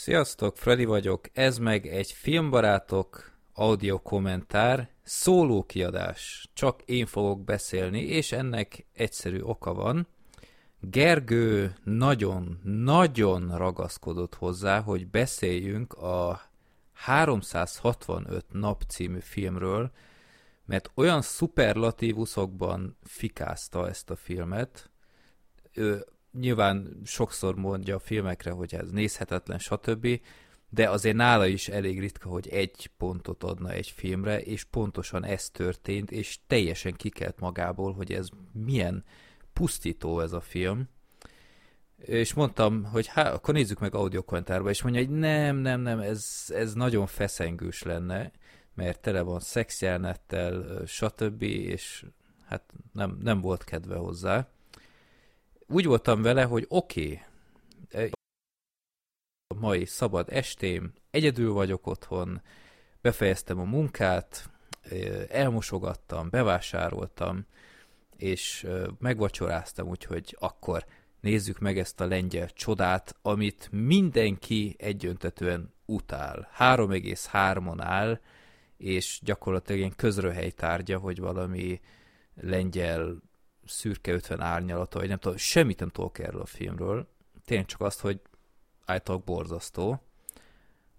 Sziasztok, Freddy vagyok, ez meg egy filmbarátok audio kommentár, szóló kiadás. Csak én fogok beszélni, és ennek egyszerű oka van. Gergő nagyon-nagyon ragaszkodott hozzá, hogy beszéljünk a 365 nap című filmről, mert olyan szuperlatívuszokban fikázta ezt a filmet, nyilván sokszor mondja a filmekre, hogy ez nézhetetlen, stb., de azért nála is elég ritka, hogy egy pontot adna egy filmre, és pontosan ez történt, és teljesen kikelt magából, hogy ez milyen pusztító ez a film. És mondtam, hogy hát akkor nézzük meg audio kommentárba, és mondja, hogy nem, nem, nem, ez, ez nagyon feszengős lenne, mert tele van szexjelnettel, stb., és hát nem, nem volt kedve hozzá. Úgy voltam vele, hogy oké, okay, a mai szabad estém, egyedül vagyok otthon, befejeztem a munkát, elmosogattam, bevásároltam, és megvacsoráztam, úgyhogy akkor nézzük meg ezt a lengyel csodát, amit mindenki egyöntetően utál. 3,3-on áll, és gyakorlatilag ilyen közröhely tárgya, hogy valami lengyel szürke 50 árnyalata, vagy nem tudom, semmit nem tudok erről a filmről. Tényleg csak azt, hogy általában borzasztó.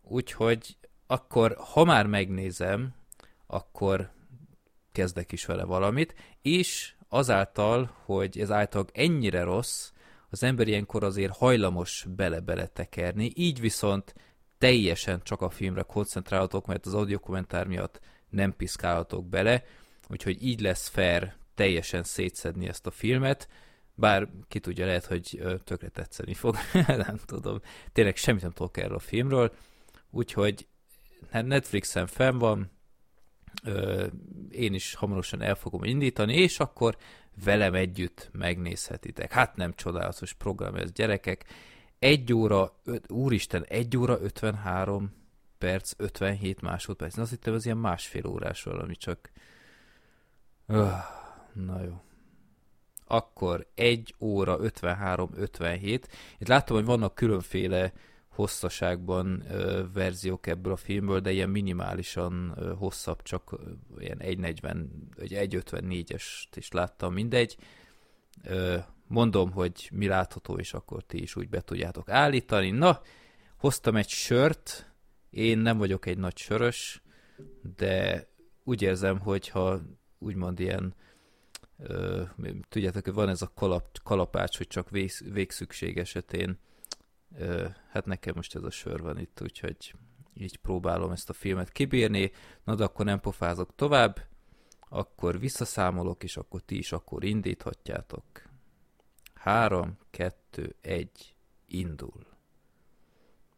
Úgyhogy akkor, ha már megnézem, akkor kezdek is vele valamit, és azáltal, hogy ez általában ennyire rossz, az ember ilyenkor azért hajlamos bele-bele tekerni, így viszont teljesen csak a filmre koncentrálhatok, mert az audio kommentár miatt nem piszkálhatok bele, úgyhogy így lesz fair teljesen szétszedni ezt a filmet, bár ki tudja, lehet, hogy tökre tetszeni fog, nem tudom. Tényleg semmit nem tudok erről a filmről, úgyhogy Netflixen fenn van, én is hamarosan el fogom indítani, és akkor velem együtt megnézhetitek. Hát nem csodálatos program ez, gyerekek. Egy óra, öt, úristen, egy óra 53 perc, 57 másodperc. Én azt hittem, ez ilyen másfél órás valami, csak... Öh, na jó. Akkor 1 óra 53-57. Itt látom, hogy vannak különféle hosszaságban ö, verziók ebből a filmből, de ilyen minimálisan ö, hosszabb, csak ö, ilyen 1.40, vagy 1.54-est is láttam, mindegy. Ö, mondom, hogy mi látható, és akkor ti is úgy be tudjátok állítani. Na, hoztam egy sört, én nem vagyok egy nagy sörös, de úgy érzem, hogy ha úgymond ilyen tudjátok, van ez a kalap, kalapács, hogy csak vég, végszükség esetén hát nekem most ez a sör van itt, úgyhogy így próbálom ezt a filmet kibírni, na de akkor nem pofázok tovább, akkor visszaszámolok, és akkor ti is akkor indíthatjátok. 3, 2, 1, indul.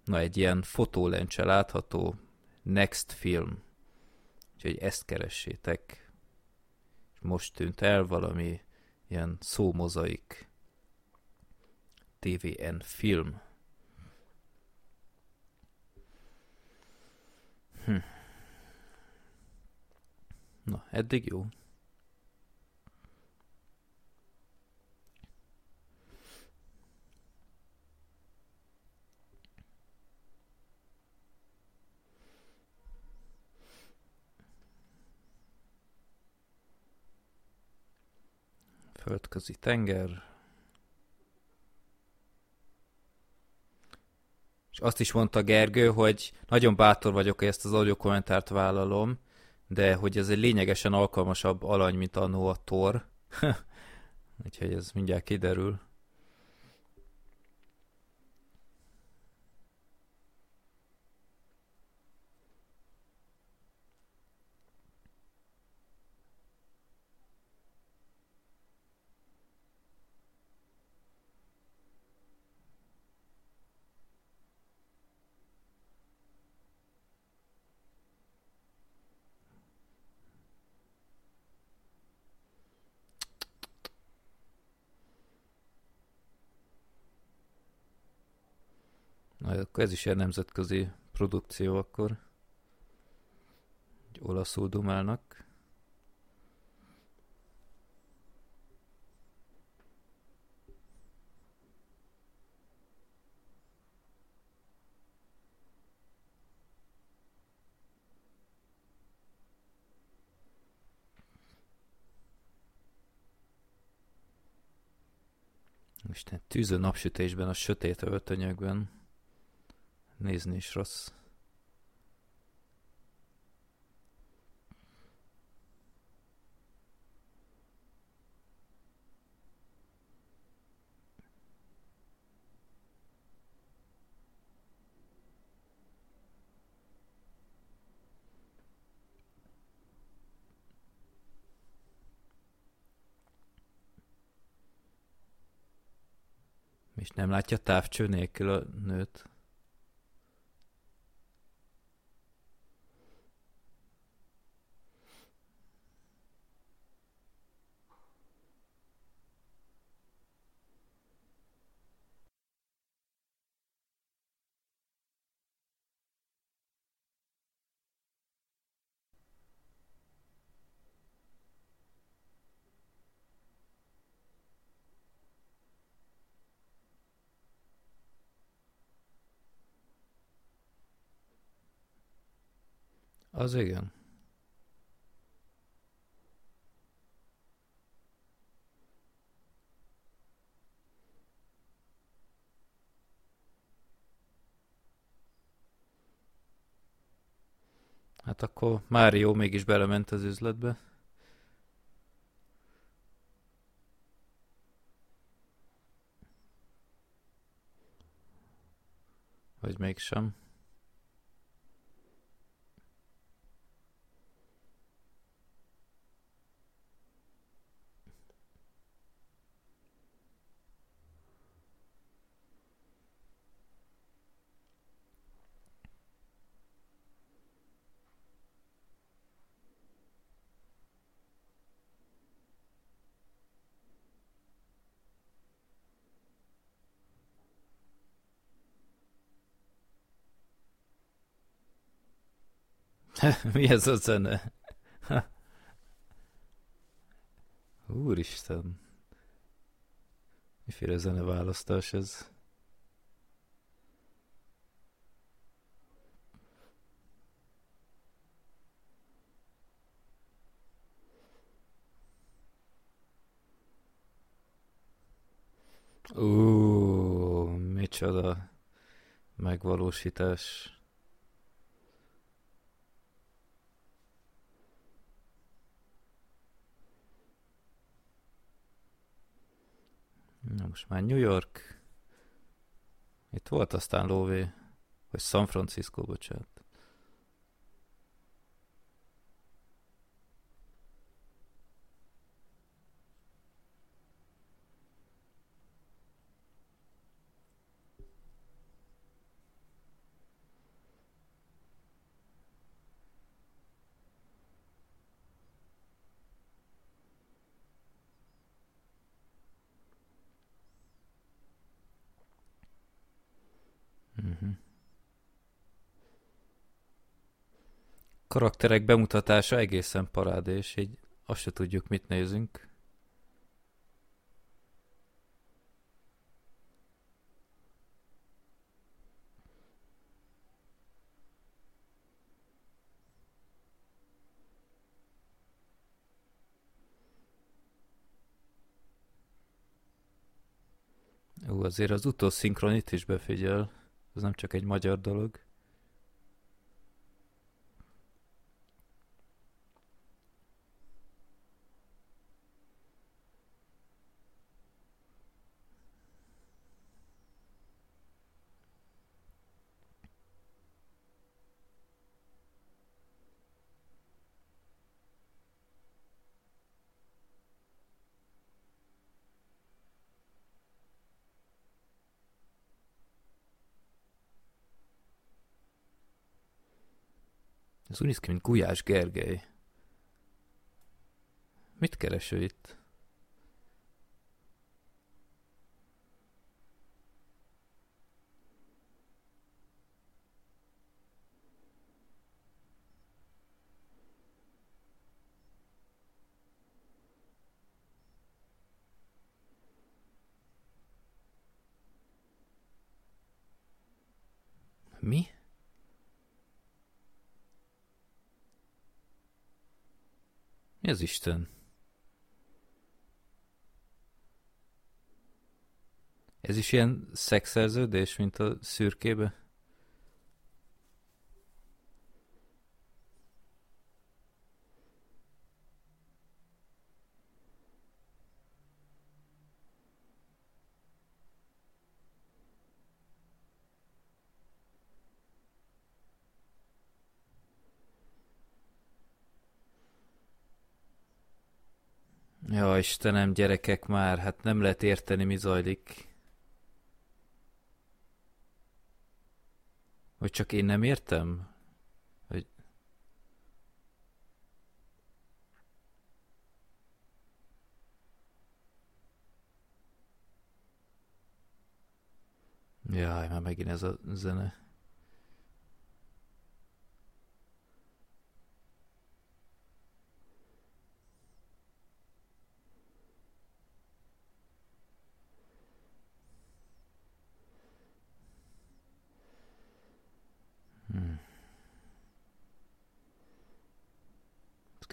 Na, egy ilyen fotólencse látható, next film. Úgyhogy ezt keressétek. Most tűnt el valami ilyen szómozaik TVN film. Hm. Na, eddig jó. Földközi tenger. És azt is mondta Gergő, hogy nagyon bátor vagyok, hogy ezt az audio kommentárt vállalom, de hogy ez egy lényegesen alkalmasabb alany, mint annó a Tor. Úgyhogy ez mindjárt kiderül. akkor ez is egy nemzetközi produkció akkor. Egy olaszul dumálnak. Isten, tűző napsütésben, a sötét öltönyökben nézni is rossz. És nem látja távcső nélkül a nőt? Az igen. Hát akkor Mário mégis belement az üzletbe. Vagy mégsem. Mi ez a zene? Úristen. Miféle zene választás ez? Ó, micsoda megvalósítás. Na most már New York. Itt volt aztán lóvé. Vagy San Francisco, bocsánat. Karakterek bemutatása egészen parádés, így azt se tudjuk, mit nézünk. Ú, azért az utószinkron itt is befigyel. Ez nem csak egy magyar dolog. Ez úgy néz ki, mint Gulyás Gergely. Mit keres itt? Mi? Mi az Isten? Ez is ilyen szexszerződés, mint a szürkébe? Ja, Istenem, gyerekek már, hát nem lehet érteni, mi zajlik. Vagy csak én nem értem? Hogy... Jaj, már megint ez a zene.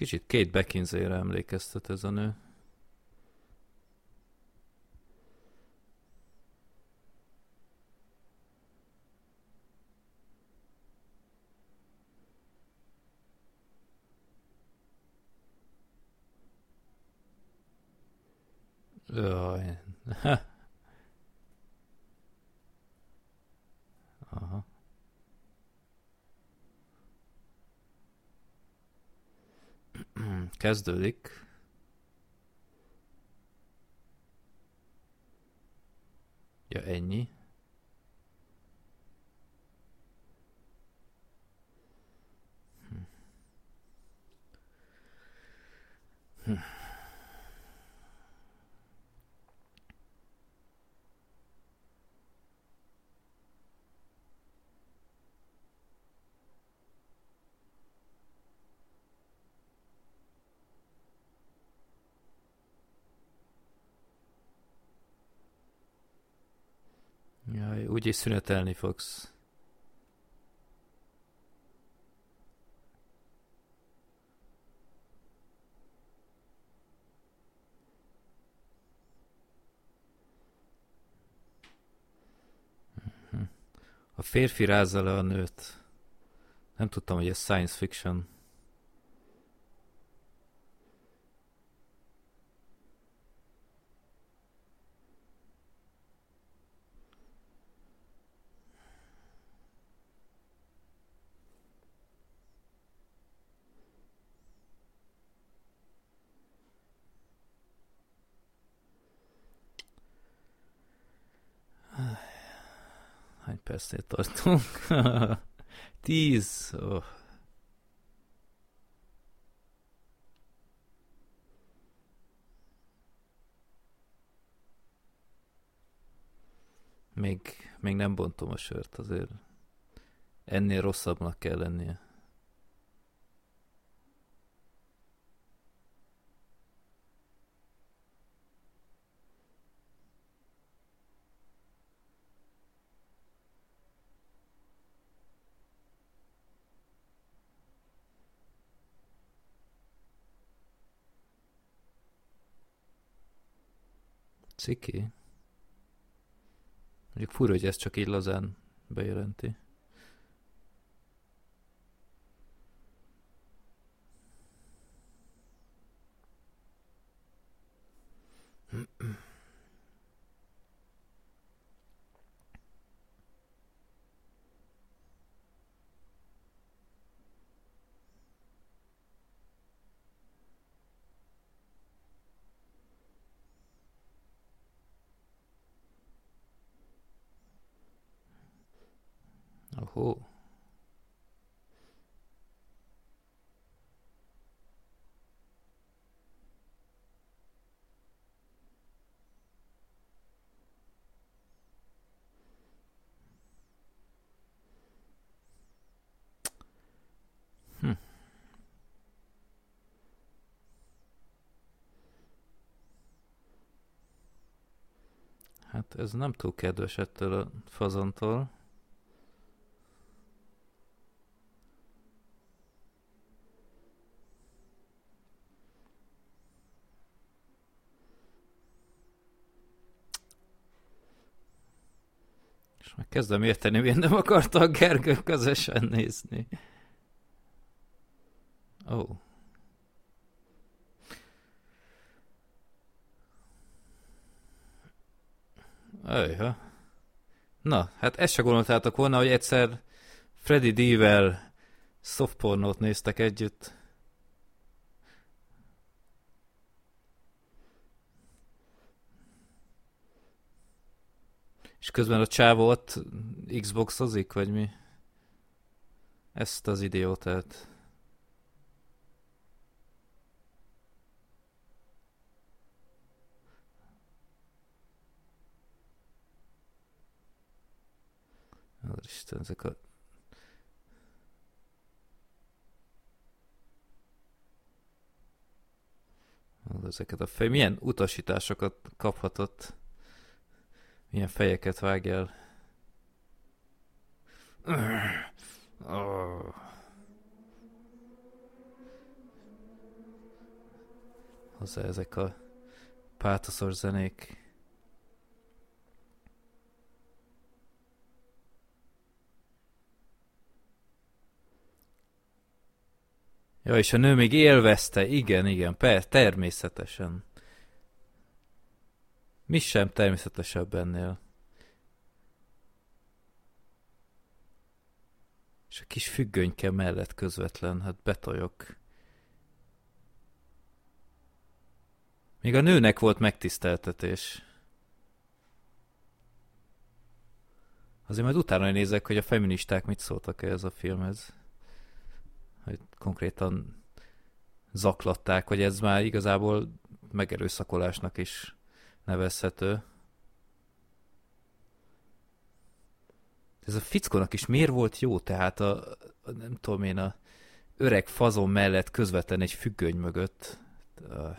Kicsit két Beckinsale-re emlékeztet ez a nő. Jaj. Aha. Kezdődik. Ja, ennyi. Hm. Hm. Jaj, úgyis szünetelni fogsz. Mhm. A férfi rázza le a nőt. Nem tudtam, hogy ez science fiction. Hány percnél tartunk? Tíz. Oh. Még, még nem bontom a sört, azért ennél rosszabbnak kell lennie. Ciki. Mondjuk fura, hogy ez csak így lazán bejelenti. Ohó. Hm. Hát ez nem túl kedves ettől a fazontól. Kezdem érteni, miért nem akarta a Gergő közösen nézni. Ó. Oh. Öjha. Na, hát ezt se gondoltátok volna, hogy egyszer Freddy D-vel softpornót néztek együtt. És közben a csávó ott Xboxozik, vagy mi? Ezt az idiótát. Isten, ezek a... Ezeket a fej... Milyen utasításokat kaphatott? Milyen fejeket vág el? Hozzá ezek a pátoszos zenék. Ja, és a nő még élvezte, igen, igen, per, természetesen. Mi sem természetesebb ennél. És a kis függönyke mellett közvetlen, hát betojok. Még a nőnek volt megtiszteltetés. Azért majd utána nézek, hogy a feministák mit szóltak ez a filmhez hogy konkrétan zaklatták, hogy ez már igazából megerőszakolásnak is nevezhető. Ez a fickónak is miért volt jó? Tehát a, a nem tudom én, a öreg fazon mellett közvetlen egy függöny mögött. Uh.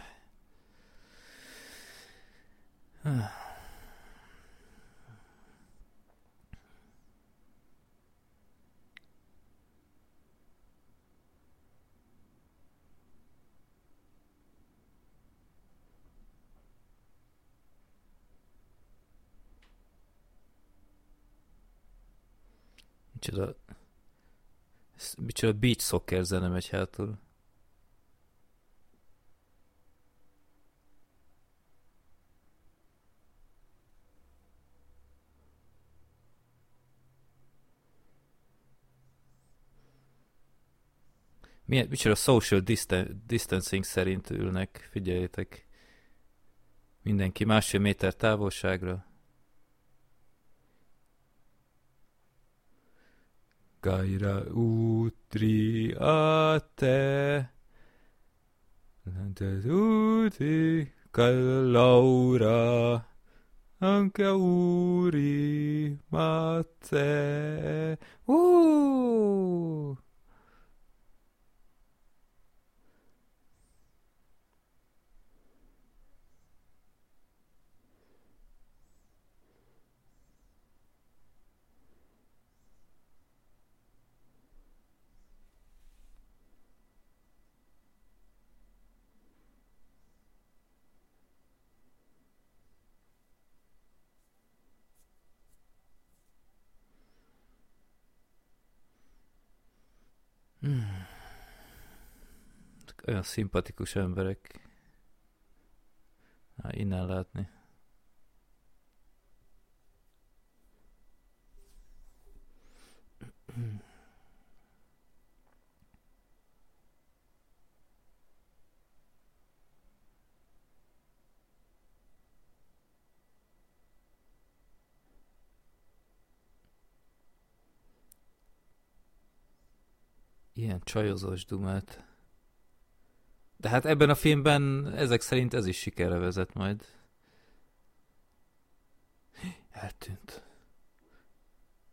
Micsoda... Micsoda beach soccer zene megy hátul. Milyen, micsoda social distan distancing szerint ülnek, figyeljétek. Mindenki másfél méter távolságra. Kaira utri a te. Tutti Laura anche uri ma te. Uh! Hmm. Olyan szimpatikus emberek. Há, innen látni. Ilyen csajozós dumát. De hát ebben a filmben ezek szerint ez is sikerre vezet majd. Eltűnt.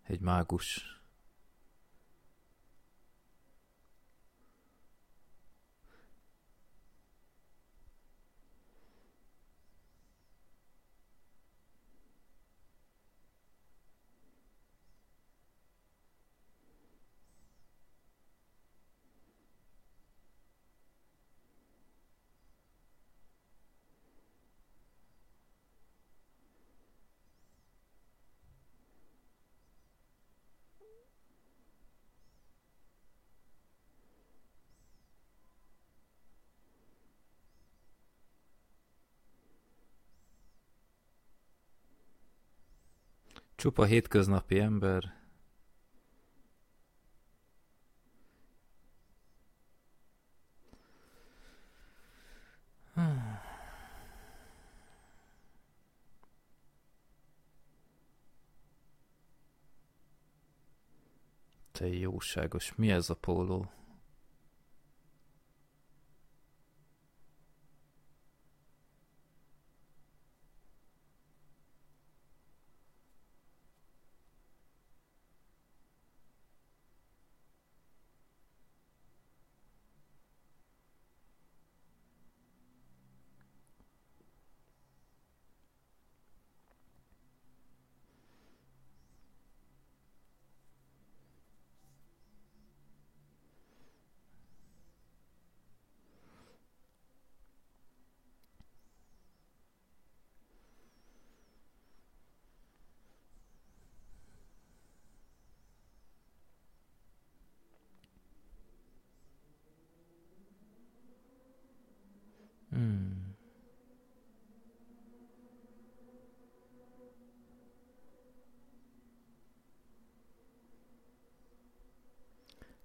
Egy mágus. Csupa hétköznapi ember. Te jóságos, mi ez a póló?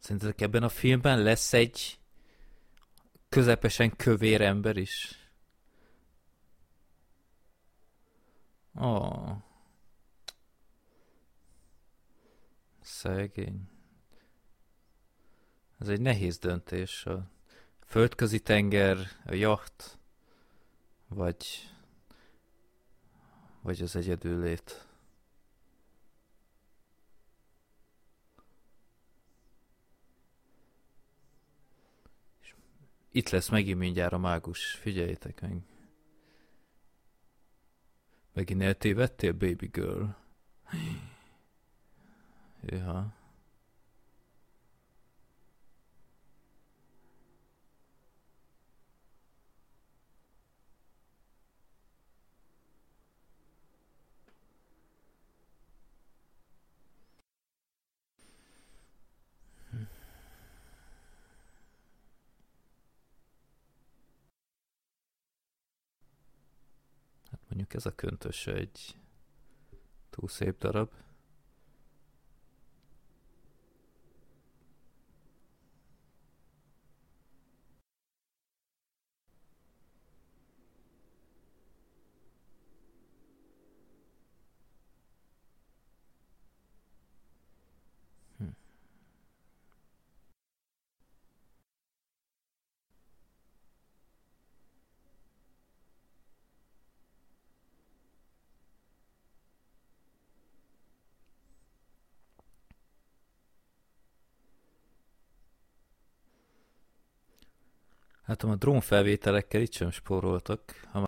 Szerintetek ebben a filmben lesz egy közepesen kövér ember is? Oh. Szegény. Ez egy nehéz döntés. A földközi tenger, a jacht, vagy, vagy az egyedüllét. Itt lesz megint mindjárt a mágus, figyeljétek meg. Megint eltévedtél, baby girl? Ja. Mondjuk ez a köntös egy túl szép darab. Hát a drónfelvételekkel itt sem spóroltak. Ha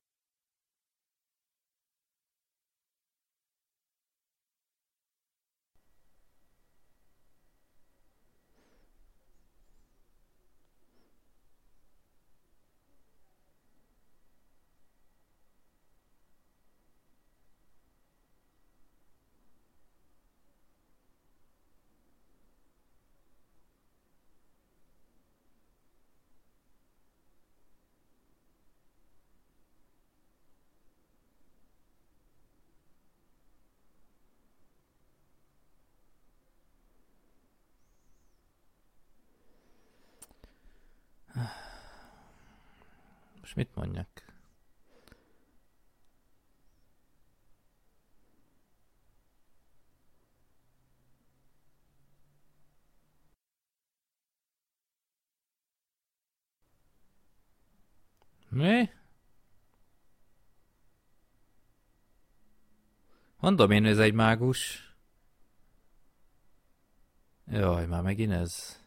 Most mit mondjak? Mi? Mondom én, ez egy mágus. Jaj, már megint ez.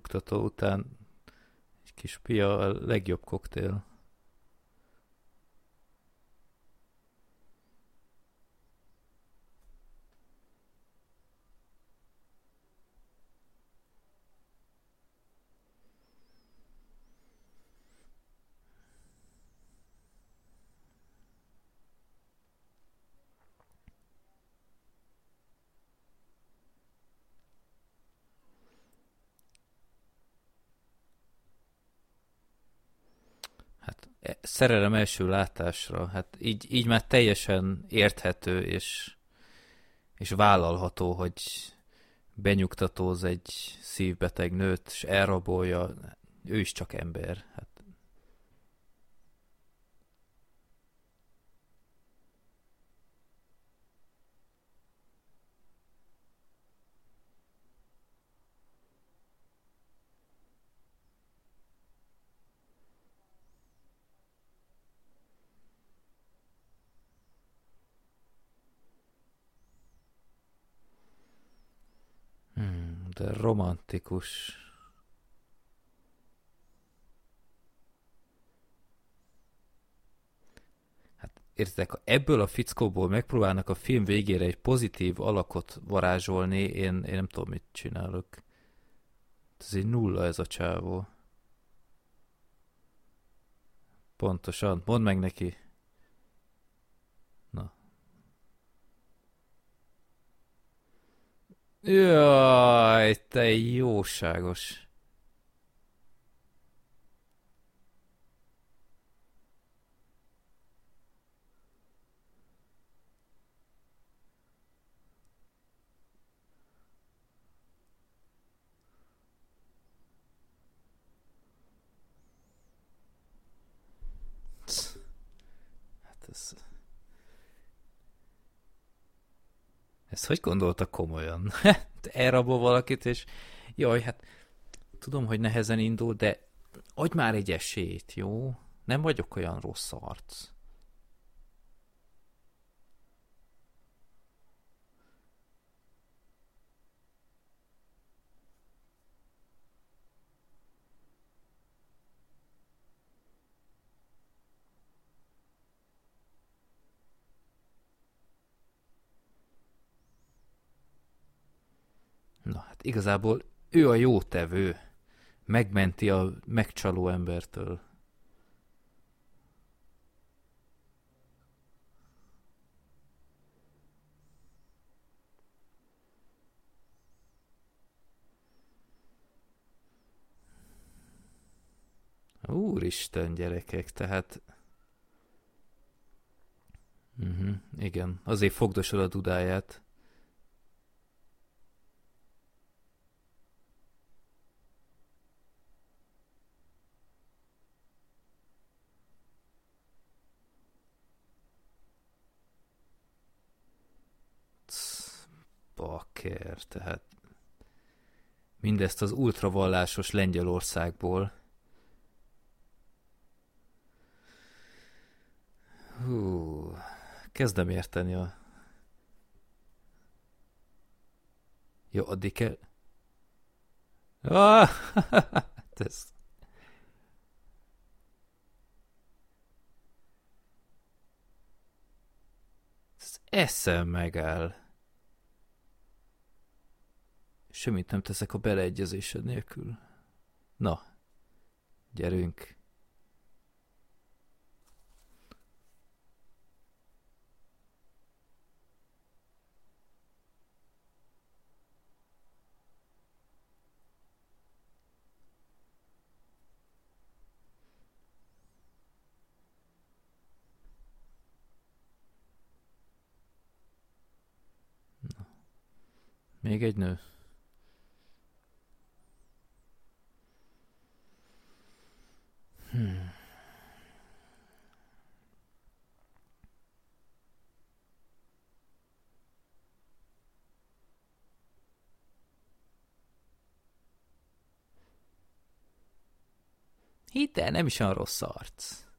Nyugtató után egy kis pia a legjobb koktél. Szerelem első látásra, hát így, így már teljesen érthető és, és vállalható, hogy benyugtatóz egy szívbeteg nőt, és elrabolja, ő is csak ember. Hát de romantikus. Hát értitek, ha ebből a fickóból megpróbálnak a film végére egy pozitív alakot varázsolni, én, én nem tudom, mit csinálok. Ez egy nulla ez a csávó. Pontosan. Mondd meg neki. Jaj, te jóságos. Hát ez... Ezt hogy gondolta komolyan? Elrabol valakit, és jaj, hát tudom, hogy nehezen indul, de adj már egy esélyt, jó? Nem vagyok olyan rossz arc. Hát igazából ő a jó tevő. Megmenti a megcsaló embertől. Úristen, gyerekek, tehát... Uh-huh, igen, azért fogdosod a dudáját. Bakker, tehát mindezt az ultravallásos Lengyelországból. Hú, kezdem érteni a... Jó, addig kell... Ah, ez... Ez eszem megáll. Semmit nem teszek a beleegyezésed nélkül. Na, gyerünk. Még egy nő. Hmm. Hidd el, nem is olyan rossz arc.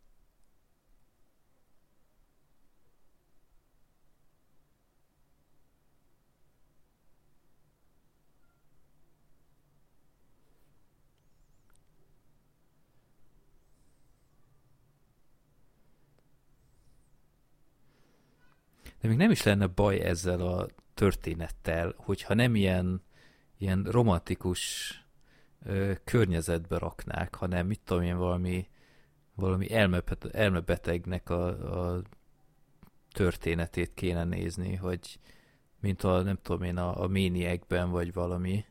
De még nem is lenne baj ezzel a történettel, hogyha nem ilyen, ilyen romantikus ö, környezetbe raknák, hanem mit tudom én, valami, valami elmebetegnek a, a történetét kéne nézni, hogy mint a, nem tudom én, a, a Maniacben, vagy valami.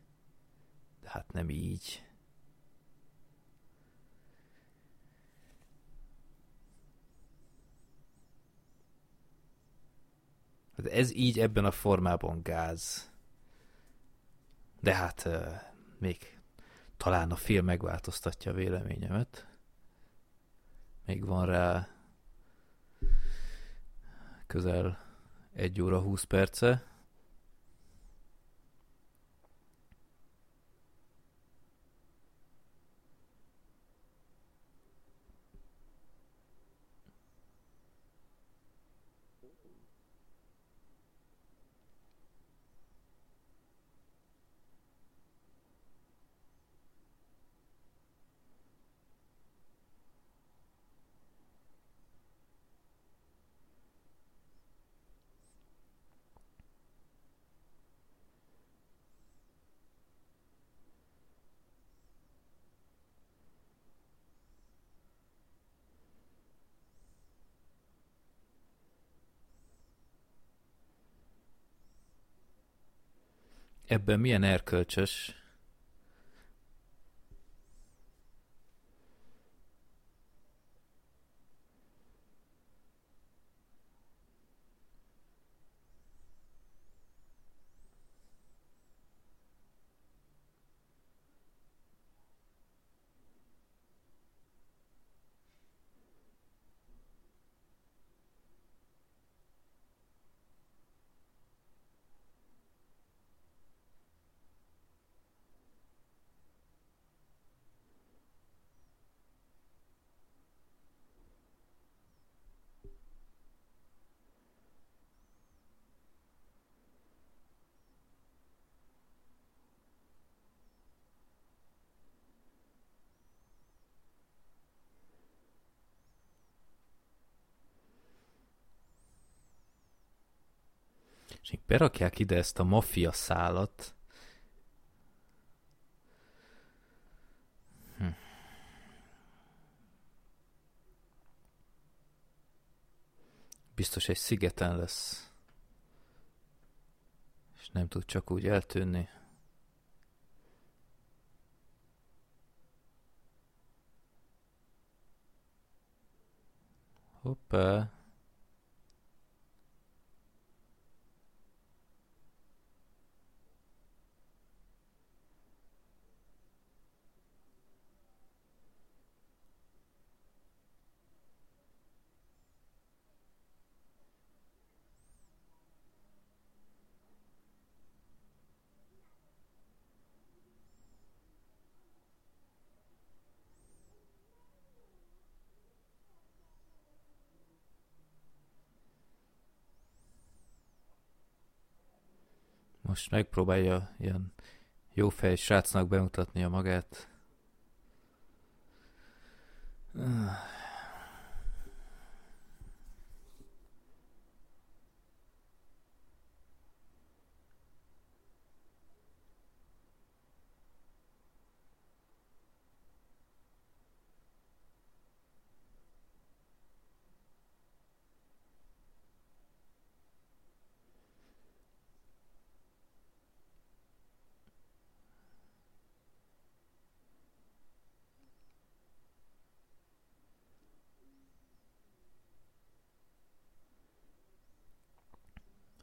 De hát nem így. Hát ez így ebben a formában gáz. De hát még talán a film megváltoztatja a véleményemet. Még van rá közel egy óra 20 perce. Ebben milyen erkölcsös és így berakják ide ezt a maffia szálat. Hm. Biztos egy szigeten lesz. És nem tud csak úgy eltűnni. Hoppá. Most megpróbálja ilyen jó fej srácnak bemutatni a magát. Ah.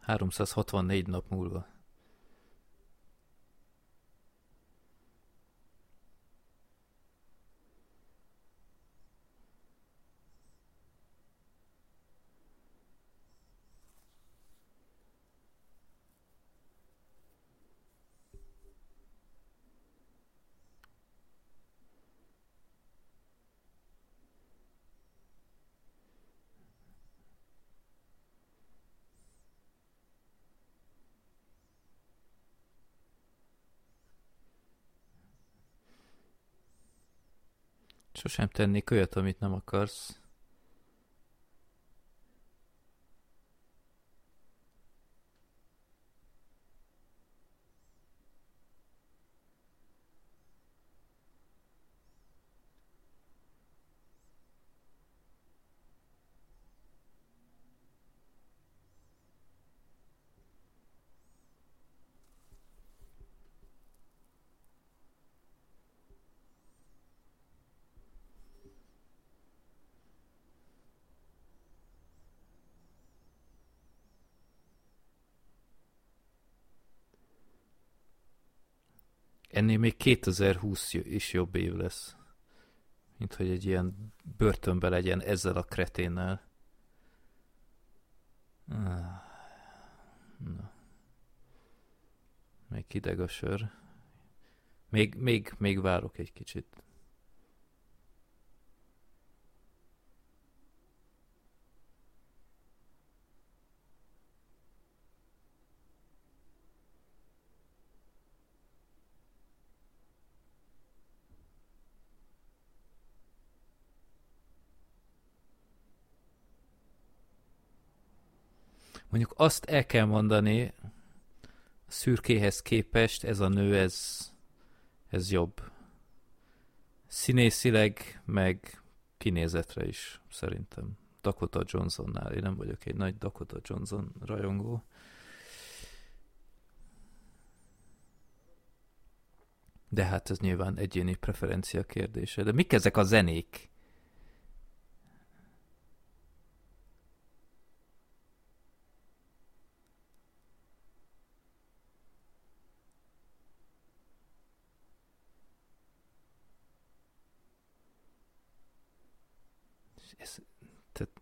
364 nap múlva. Sosem tennék olyat, amit nem akarsz. Ennél még 2020 is jobb év lesz. Mint hogy egy ilyen börtönbe legyen ezzel a kreténnel. Ah. Na. Még hideg a sör. Még, még, még várok egy kicsit. Mondjuk azt el kell mondani, szürkéhez képest ez a nő, ez, ez jobb. Színészileg, meg kinézetre is, szerintem. Dakota Johnsonnál. Én nem vagyok egy nagy Dakota Johnson rajongó. De hát ez nyilván egyéni preferencia kérdése. De mik ezek a zenék? ez, tehát...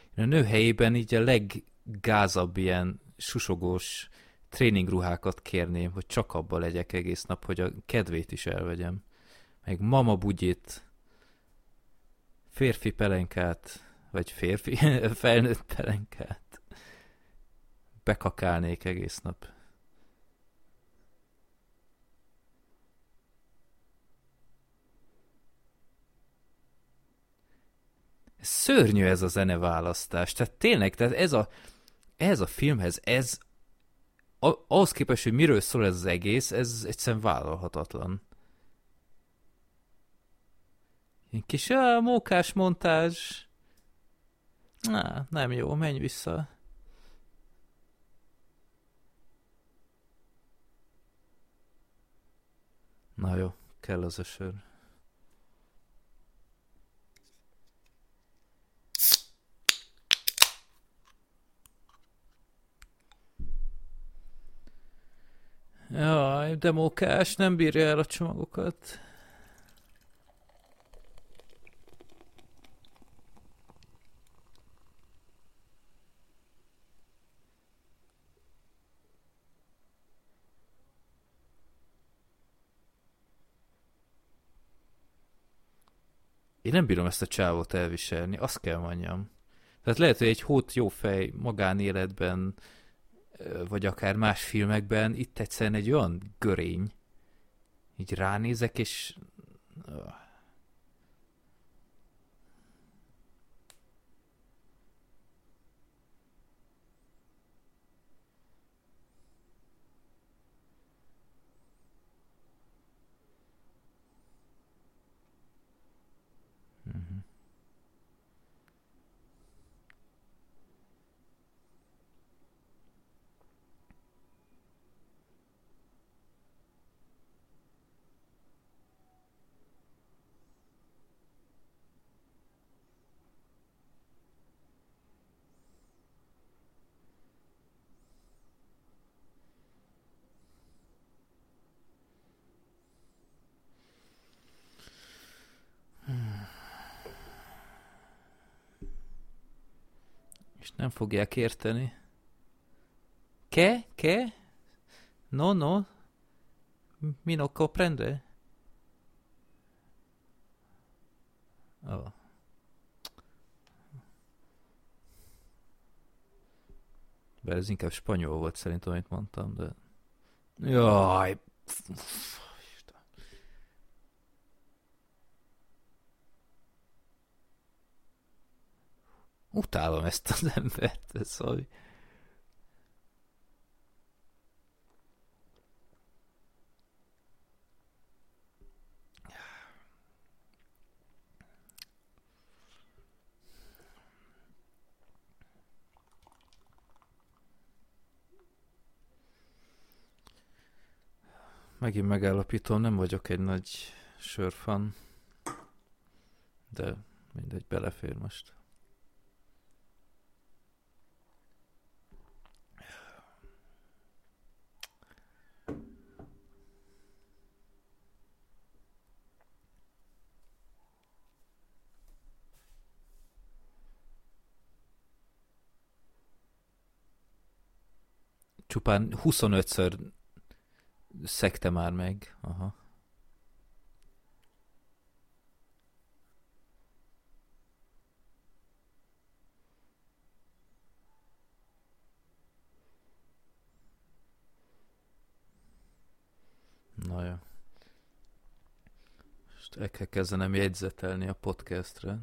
Én a nő helyében így a leggázabb ilyen susogós tréningruhákat kérném, hogy csak abba legyek egész nap, hogy a kedvét is elvegyem. Meg mama bugyit, férfi pelenkát, vagy férfi, felnőtt pelenkát. Bekakálnék egész nap. Szörnyű ez a zeneválasztás. Tehát tényleg, tehát ez a, ez a filmhez, ez a, ahhoz képest, hogy miről szól ez az egész, ez egyszerűen vállalhatatlan. Egy kis á, mókás montázs. Na, nem jó, menj vissza. Na jó, kell az a sör. Jaj, de mókás, nem bírja el a csomagokat. Én nem bírom ezt a csávot elviselni, azt kell mondjam. Tehát lehet, hogy egy hót jó fej magánéletben vagy akár más filmekben, itt egyszerűen egy olyan görény, így ránézek, és Nem fogják érteni. Che? Che? No, no. Mi non comprende? Oh. Bár ez inkább spanyol volt szerintem, amit mondtam, de... Jaj! Utálom ezt az embert, ez szóval... Megint megállapítom, nem vagyok egy nagy sörfan, de mindegy, belefér most. Csupán 25-ször szekte már meg. Aha. Na jó. Most el kell kezdenem jegyzetelni a podcastre.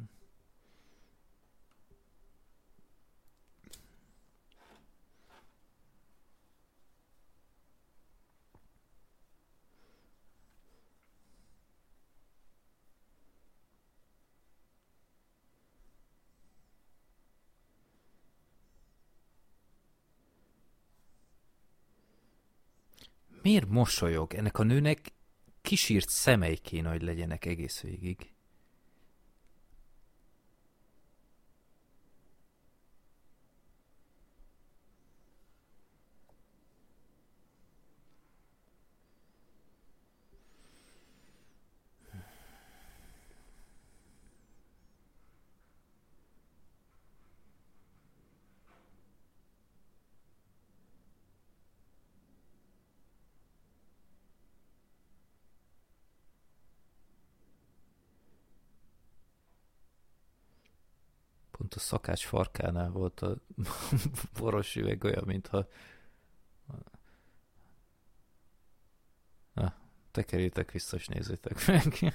Miért mosolyog? Ennek a nőnek kisírt szemei kéne, hogy legyenek egész végig. Pont a szakács farkánál volt a boros üveg olyan, mintha... Na, tekerjétek vissza, és nézzétek meg.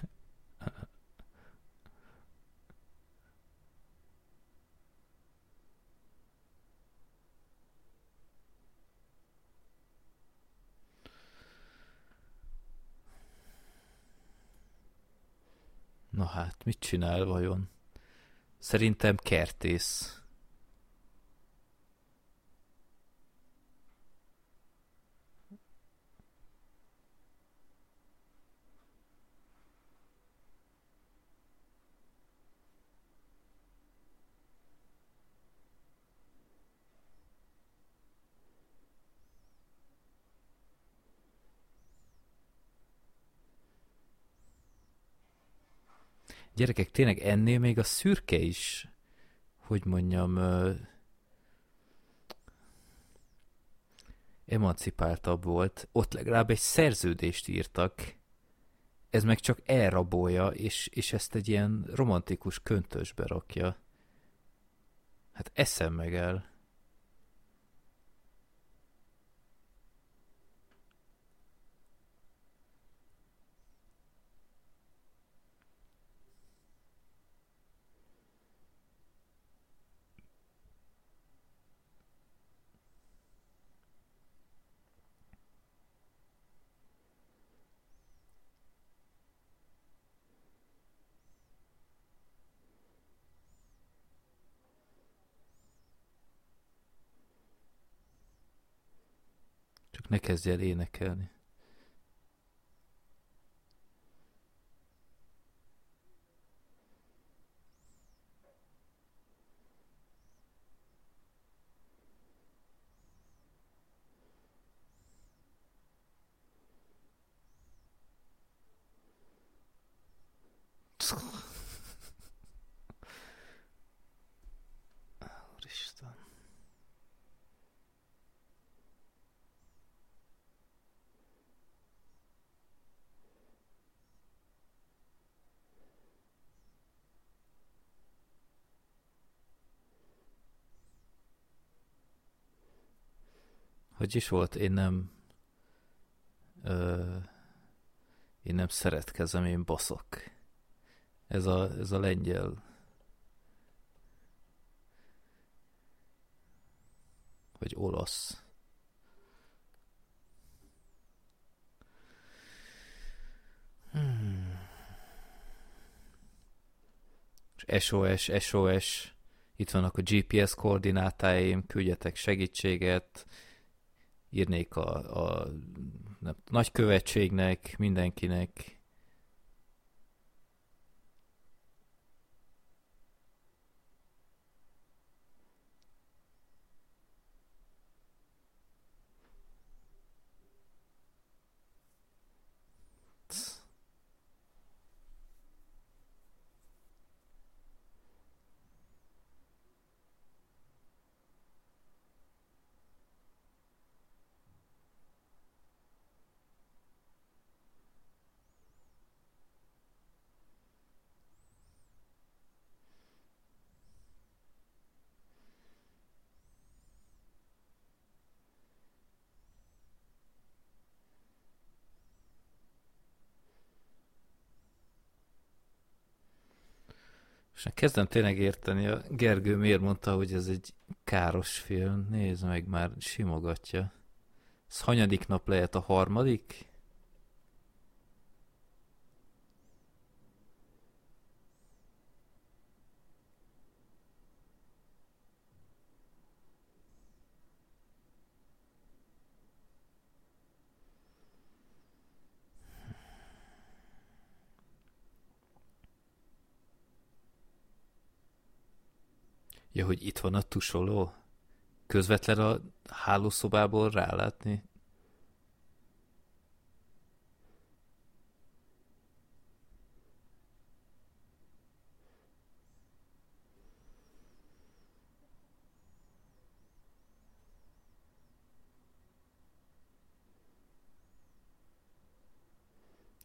Na hát, mit csinál vajon? Szerintem kertész. Gyerekek, tényleg ennél még a szürke is, hogy mondjam, emancipáltabb volt. Ott legalább egy szerződést írtak, ez meg csak elrabolja, és, és ezt egy ilyen romantikus köntösbe rakja. Hát eszem meg el. Csak ne kezdj el énekelni. Hogy is volt? Én nem... Ö, én nem szeretkezem, én baszok. Ez a, ez a lengyel... Vagy olasz. Hmm. SOS, SOS, itt vannak a GPS koordinátáim, küldjetek segítséget, írnék a, a nem, nagykövetségnek, mindenkinek. És kezdem tényleg érteni, a Gergő miért mondta, hogy ez egy káros film. Nézd meg, már simogatja. Ez hanyadik nap lehet a harmadik? Ja, hogy itt van a tusoló? Közvetlen a hálószobából rálátni?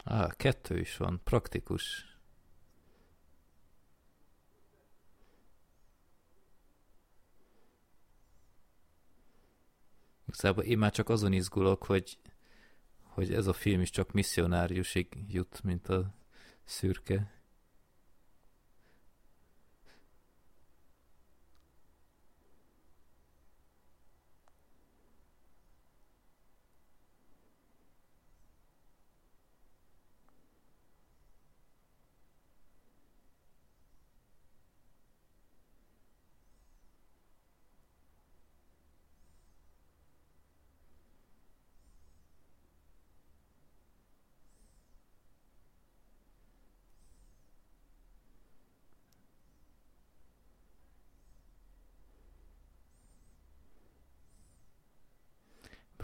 Ah, kettő is van, praktikus. Igazából én már csak azon izgulok, hogy, hogy ez a film is csak misszionáriusig jut, mint a szürke.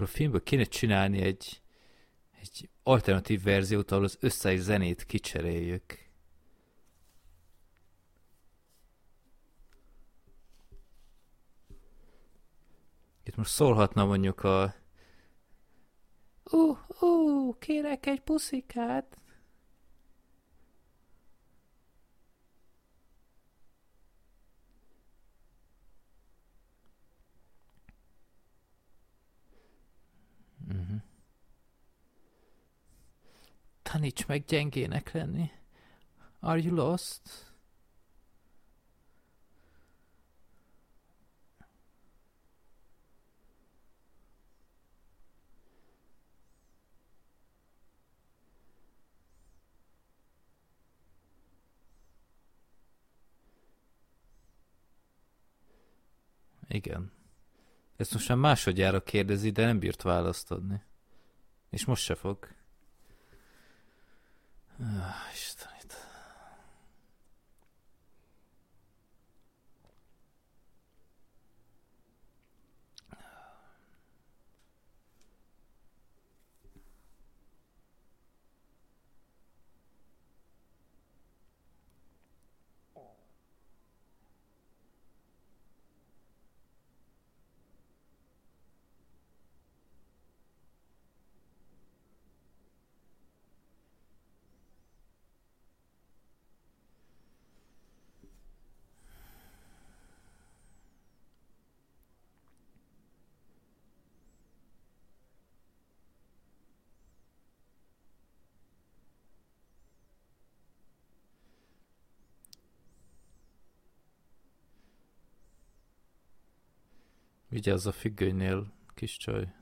A filmből kéne csinálni egy, egy alternatív verziót, ahol az összes zenét kicseréljük. Itt most szólhatna mondjuk a Ú, uh, ú, uh, kérek egy puszikát. Taníts meg gyengének lenni. Are you lost? Igen. Ezt most már másodjára kérdezi, de nem bírt választ adni. És most se fog. Ah, Istenit. Vigyázz a függönynél, kis csaj.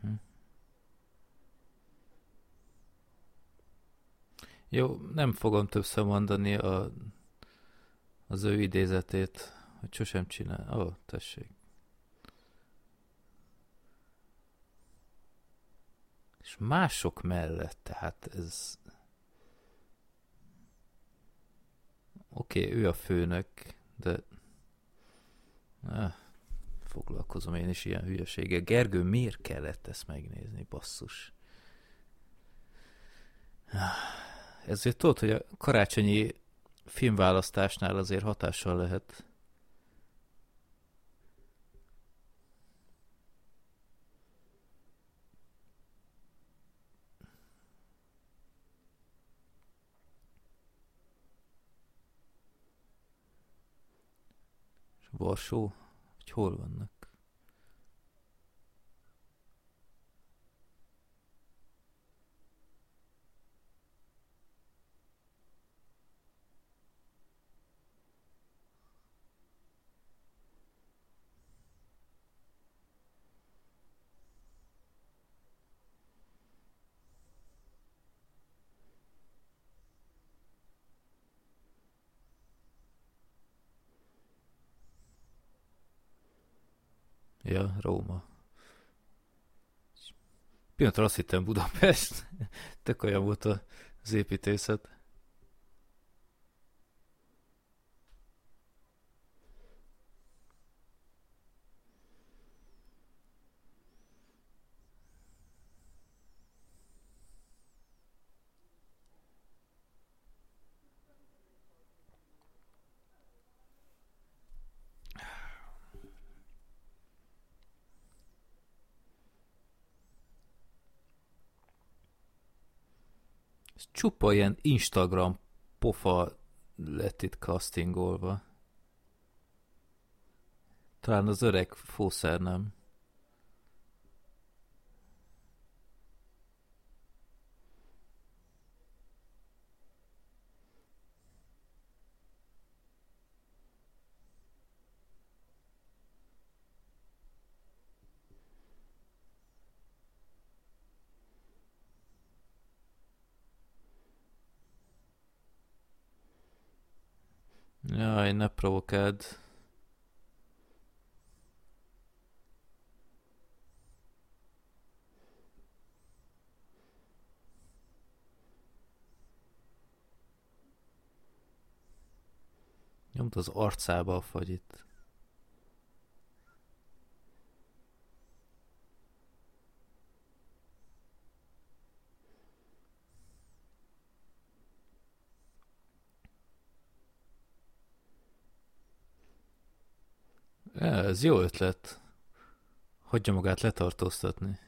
Mhm. Jó, nem fogom többször mondani a, az ő idézetét hogy sosem csinál. Ó, oh, tessék. És mások mellett, tehát ez... Oké, okay, ő a főnök, de... Ah, foglalkozom én is ilyen hülyeséggel. Gergő, miért kellett ezt megnézni, basszus? Ezért tudod, hogy a karácsonyi filmválasztásnál azért hatással lehet Varsó? Hogy hol vannak? Ja, Róma. Pillanatra azt hittem Budapest. Tök olyan volt az építészet. Ez csupa ilyen Instagram pofa lett itt castingolva. Talán az öreg fószer nem. Jaj, ne provokáld. Nyomd az arcába a fagyit. Ez jó ötlet. Hagyja magát letartóztatni.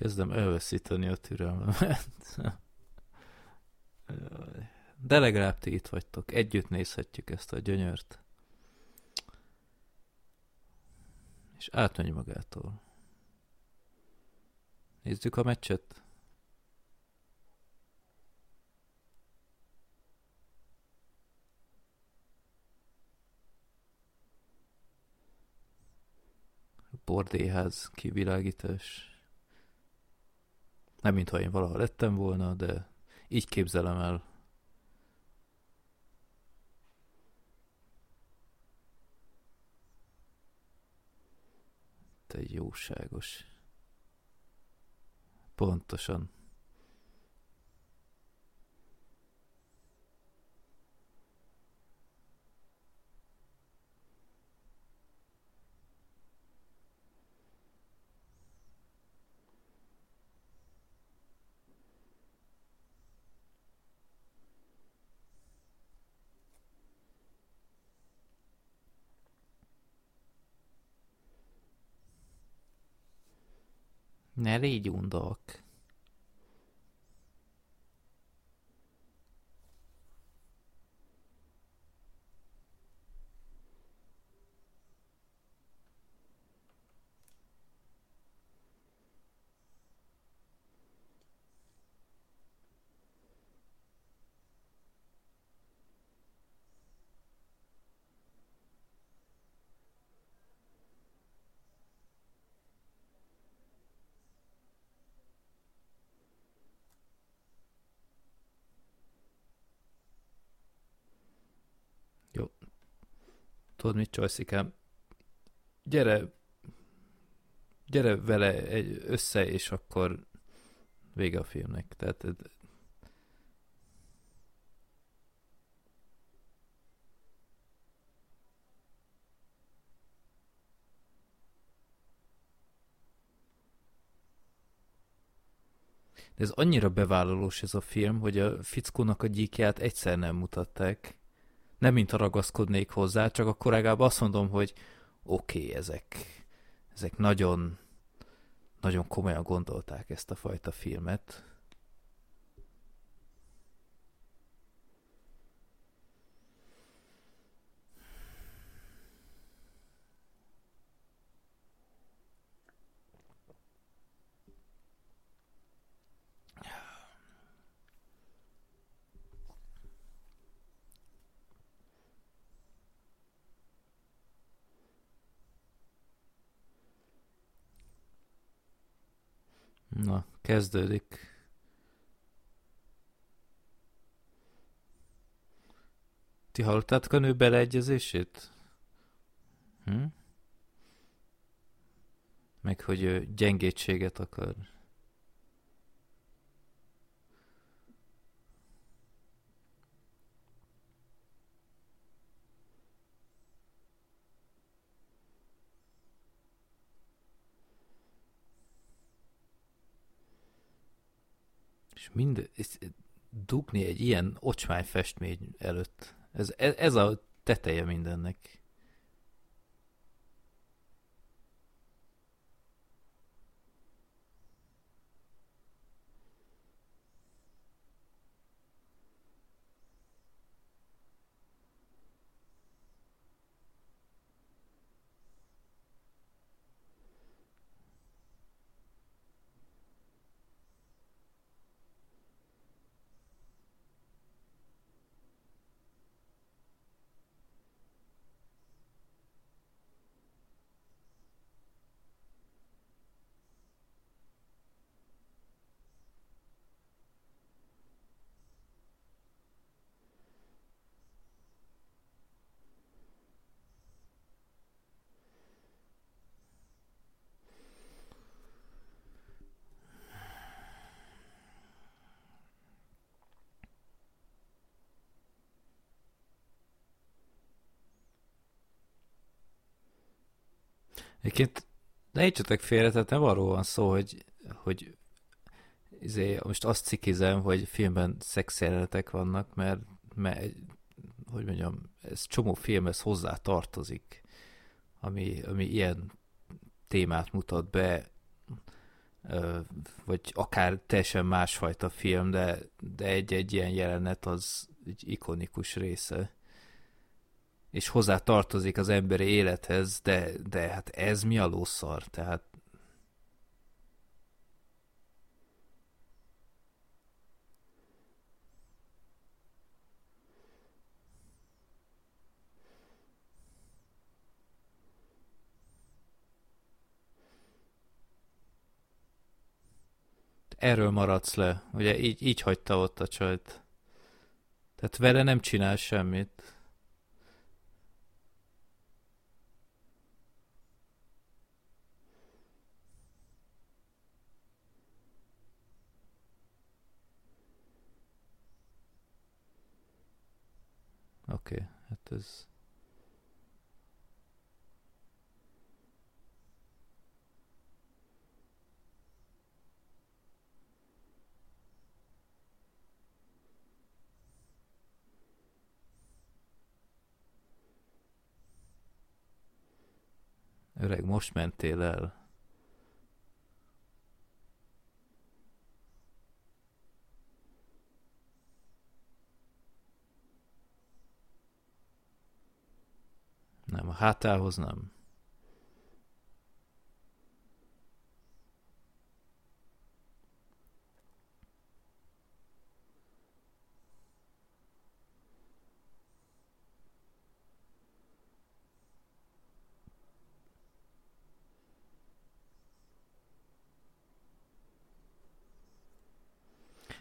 Kezdem elveszíteni a türelmemet. De legalább ti itt vagytok. Együtt nézhetjük ezt a gyönyört. És átmegy magától. Nézzük a meccset. Bordéház kivilágítás. Nem mintha én valaha lettem volna, de így képzelem el. Te jóságos. Pontosan. Ne légy undok. Tudod mit, Csajszikám? Gyere, gyere vele egy össze, és akkor vége a filmnek. Tehát ez annyira bevállalós ez a film, hogy a fickónak a gyíkját egyszer nem mutatták. Nem mint a ragaszkodnék hozzá, csak akkor legalább azt mondom, hogy oké, okay, ezek, ezek nagyon, nagyon komolyan gondolták ezt a fajta filmet. Na, kezdődik. Ti hallottátok a nő beleegyezését? Hm? Meg hogy ő gyengétséget akar. És mind, dugni egy ilyen ocsmány festmény előtt, ez, ez, ez a teteje mindennek. Egyébként ne értsetek félre, tehát nem arról van szó, hogy, hogy izé, most azt cikizem, hogy filmben szexjelenetek vannak, mert, mert hogy mondjam, ez csomó filmhez hozzá tartozik, ami, ami ilyen témát mutat be, vagy akár teljesen másfajta film, de, de egy-egy ilyen jelenet az egy ikonikus része és hozzá tartozik az emberi élethez, de, de hát ez mi a lószar? Tehát erről maradsz le. Ugye így, így hagyta ott a csajt. Tehát vele nem csinál semmit. Oké, okay, hát ez... Öreg, most mentél el. Nem, a hátához nem.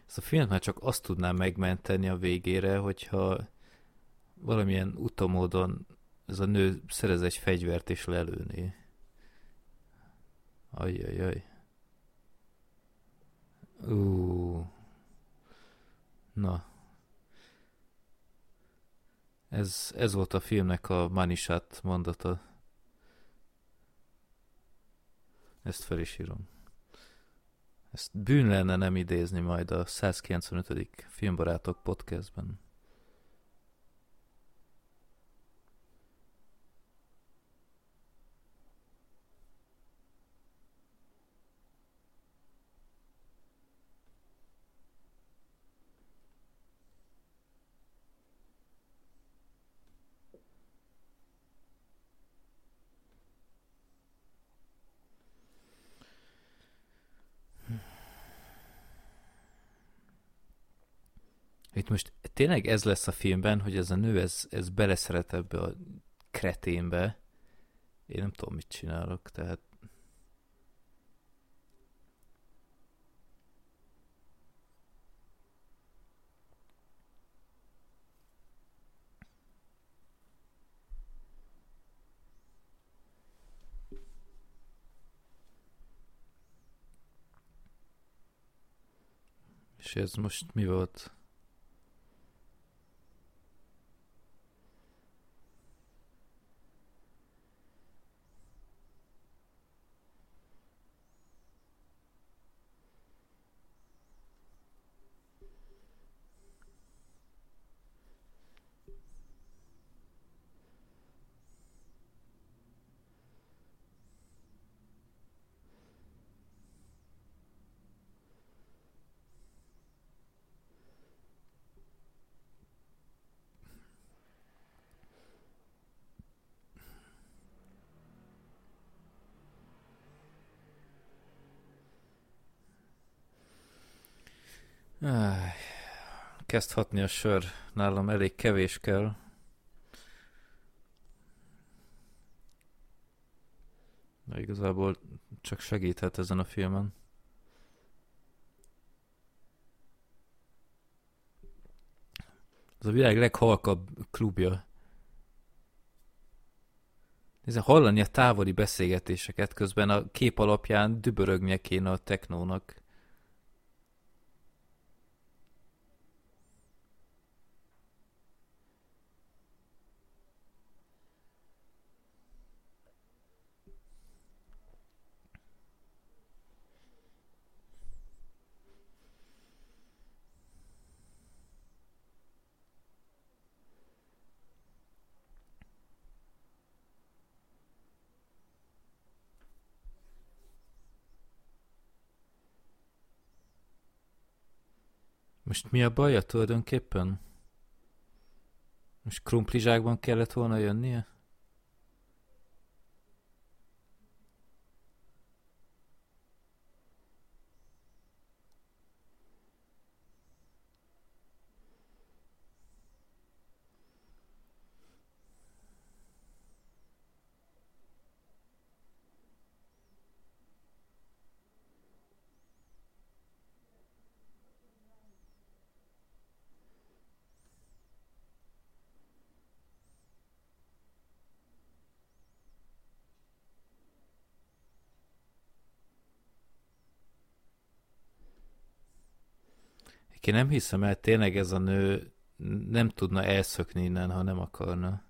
Ezt a filmet már csak azt tudnám megmenteni a végére, hogyha valamilyen utomódon ez a nő szerez egy fegyvert és lelőni. Ajjajaj. Ú. Na. Ez, ez volt a filmnek a manisát mondata. Ezt fel is írom. Ezt bűn lenne nem idézni majd a 195. Filmbarátok podcastben. Most tényleg ez lesz a filmben, hogy ez a nő, ez, ez beleszeret ebbe a kreténbe. Én nem tudom, mit csinálok, tehát És ez most mi volt? Kezd hatni a sör, nálam elég kevés kell. De igazából csak segíthet ezen a filmen. Ez a világ leghalkabb klubja. Nézze, hallani a távoli beszélgetéseket, közben a kép alapján dübörögnie kéne a technónak. Most mi a baja tulajdonképpen? Most krumplizsákban kellett volna jönnie? Én nem hiszem el, tényleg ez a nő nem tudna elszökni innen, ha nem akarna.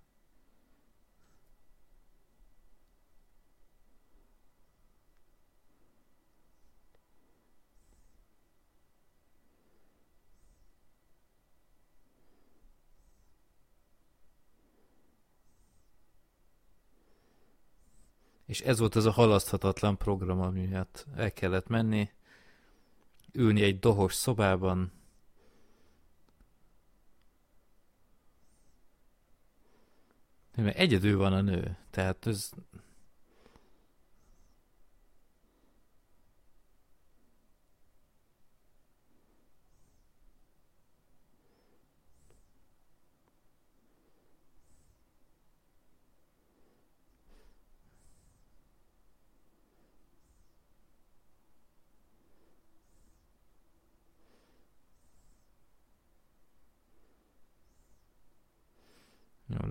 És ez volt az a halaszthatatlan program, ami miatt el kellett menni, ülni egy dohos szobában, egyedül van a nő, tehát ez...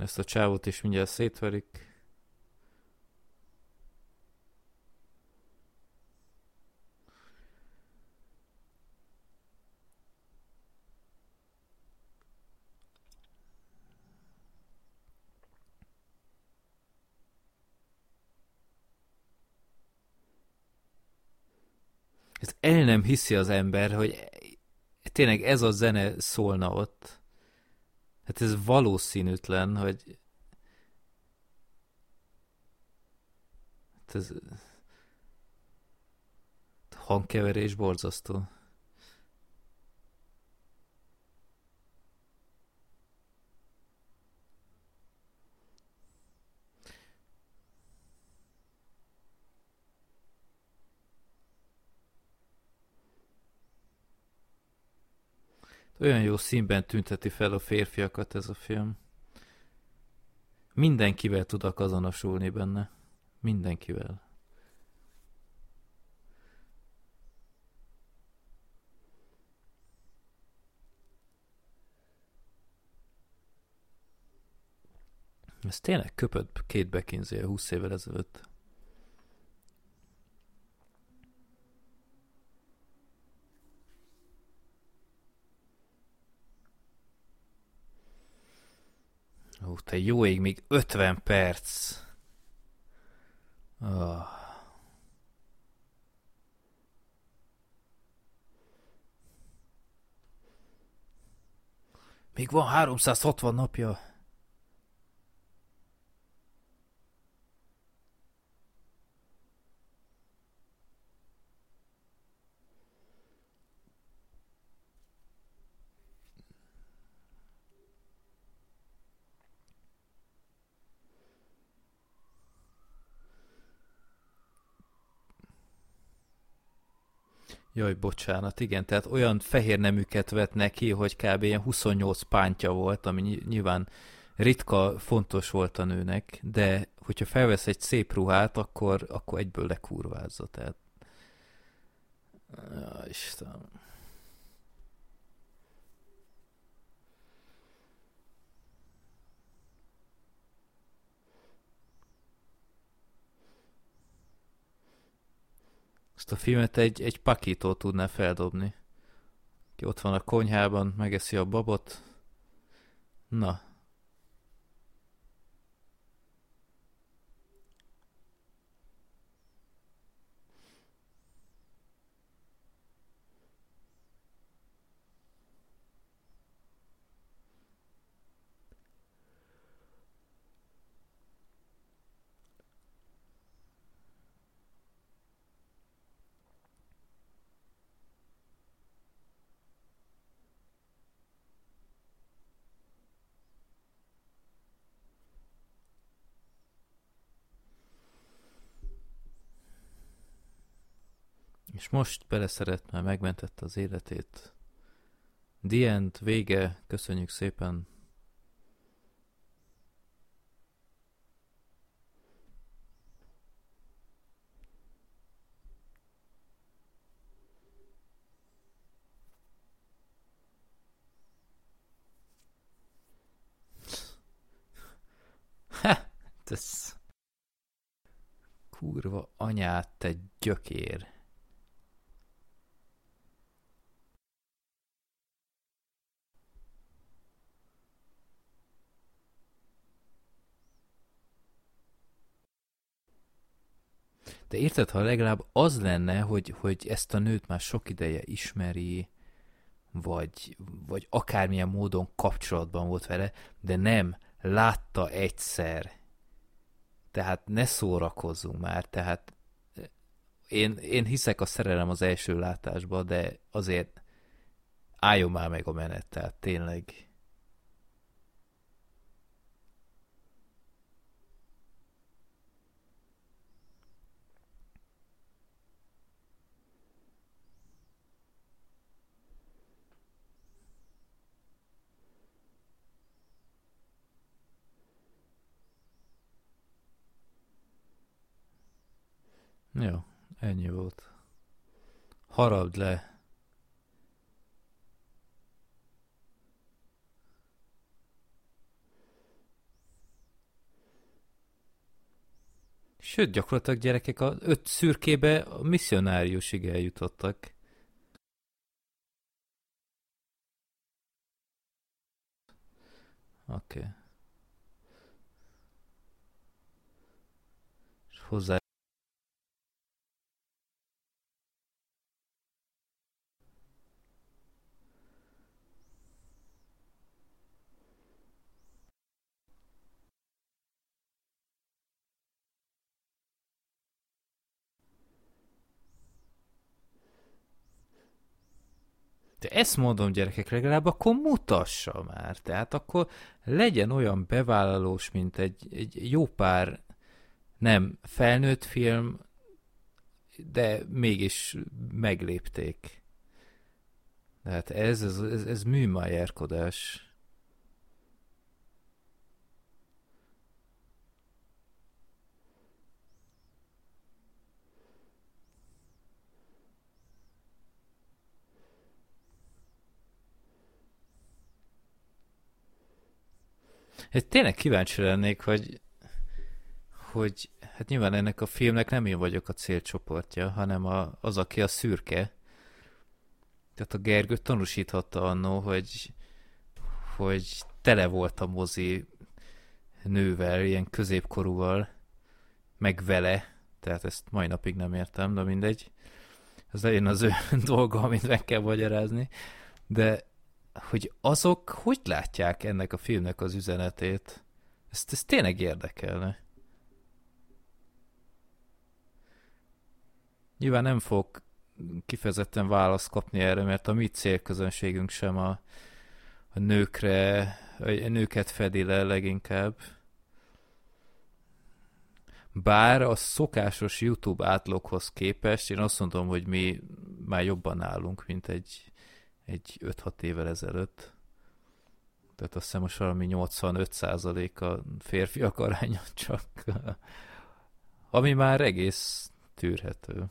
Ezt a csávót is mindjárt szétverik. el nem hiszi az ember, hogy tényleg ez a zene szólna ott. Hát ez valószínűtlen, hogy hát ez hangkeverés borzasztó. Olyan jó színben tünteti fel a férfiakat ez a film. Mindenkivel tudok azonosulni benne. Mindenkivel. Ez tényleg köpött két Beckinsale 20 évvel ezelőtt. Ó, te jó ég, még 50 perc. Oh. Még van 360 napja. Jaj, bocsánat, igen, tehát olyan fehér neműket vett neki, hogy kb. ilyen 28 pántja volt, ami nyilván ritka, fontos volt a nőnek, de hogyha felvesz egy szép ruhát, akkor, akkor egyből lekurvázza, tehát... Ja, Istenem. Ezt a filmet egy, egy pakító tudná feldobni. Ki ott van a konyhában, megeszi a babot. Na. És most beleszeret, mert megmentette az életét. The end, vége, köszönjük szépen. Ha, ez... Kurva anyát, te gyökér. De érted, ha legalább az lenne, hogy, hogy ezt a nőt már sok ideje ismeri, vagy, vagy akármilyen módon kapcsolatban volt vele, de nem, látta egyszer. Tehát ne szórakozzunk már, tehát eh, én, én hiszek a szerelem az első látásba, de azért álljon már meg a menet, tehát tényleg Jó, ennyi volt. Harald le. Sőt, gyakorlatilag gyerekek a öt szürkébe a misszionáriusig eljutottak. Oké. Okay. És hozzá ezt mondom, gyerekek, legalább akkor mutassa már. Tehát akkor legyen olyan bevállalós, mint egy, egy jó pár nem felnőtt film, de mégis meglépték. Tehát ez, ez, ez, ez műmájárkodás. Hát tényleg kíváncsi lennék, hogy, hogy hát nyilván ennek a filmnek nem én vagyok a célcsoportja, hanem a, az, aki a szürke. Tehát a Gergő tanúsíthatta annó, hogy, hogy tele volt a mozi nővel, ilyen középkorúval, meg vele, tehát ezt mai napig nem értem, de mindegy. Ez legyen az ő dolga, amit meg kell magyarázni. De hogy azok hogy látják ennek a filmnek az üzenetét? Ezt, ezt tényleg érdekelne. Nyilván nem fog kifejezetten választ kapni erre, mert a mi célközönségünk sem a, a nőkre, a nőket fedi le leginkább. Bár a szokásos YouTube átlaghoz képest én azt mondom, hogy mi már jobban állunk, mint egy egy 5-6 évvel ezelőtt. Tehát azt hiszem most valami 85% a férfiak aránya csak, ami már egész tűrhető.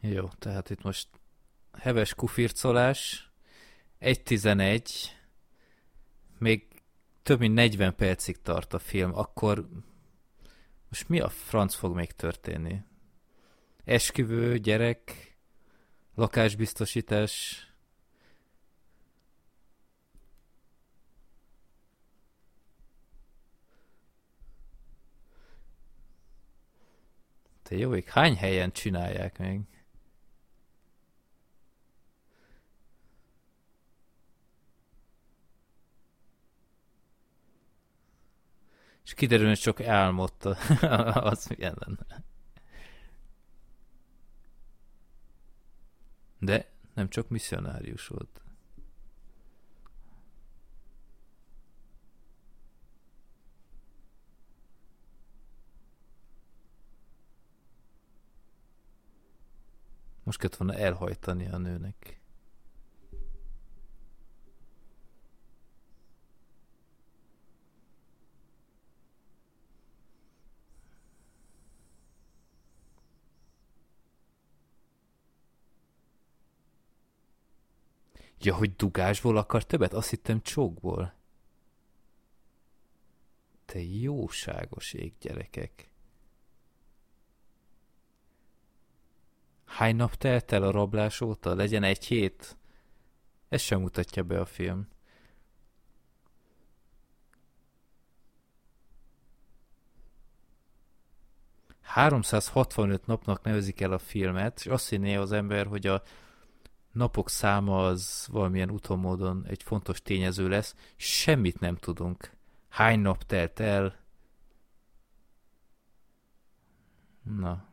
Jó, tehát itt most heves kufircolás, 1.11, még több mint 40 percig tart a film, akkor most mi a franc fog még történni? Esküvő, gyerek, lakásbiztosítás, Te jó hány helyen csinálják még? És kiderül, hogy csak álmodta. az milyen lenne. De nem csak misszionárius volt. Most kellett volna elhajtani a nőnek. Ja, hogy dugásból akar többet? Azt hittem csókból. Te jóságos ég, gyerekek. Hány nap telt el a rablás óta? Legyen egy hét? Ez sem mutatja be a film. ...365 napnak nevezik el a filmet, és azt hinné az ember, hogy a napok száma az valamilyen utómódon egy fontos tényező lesz, semmit nem tudunk. Hány nap telt el? Na,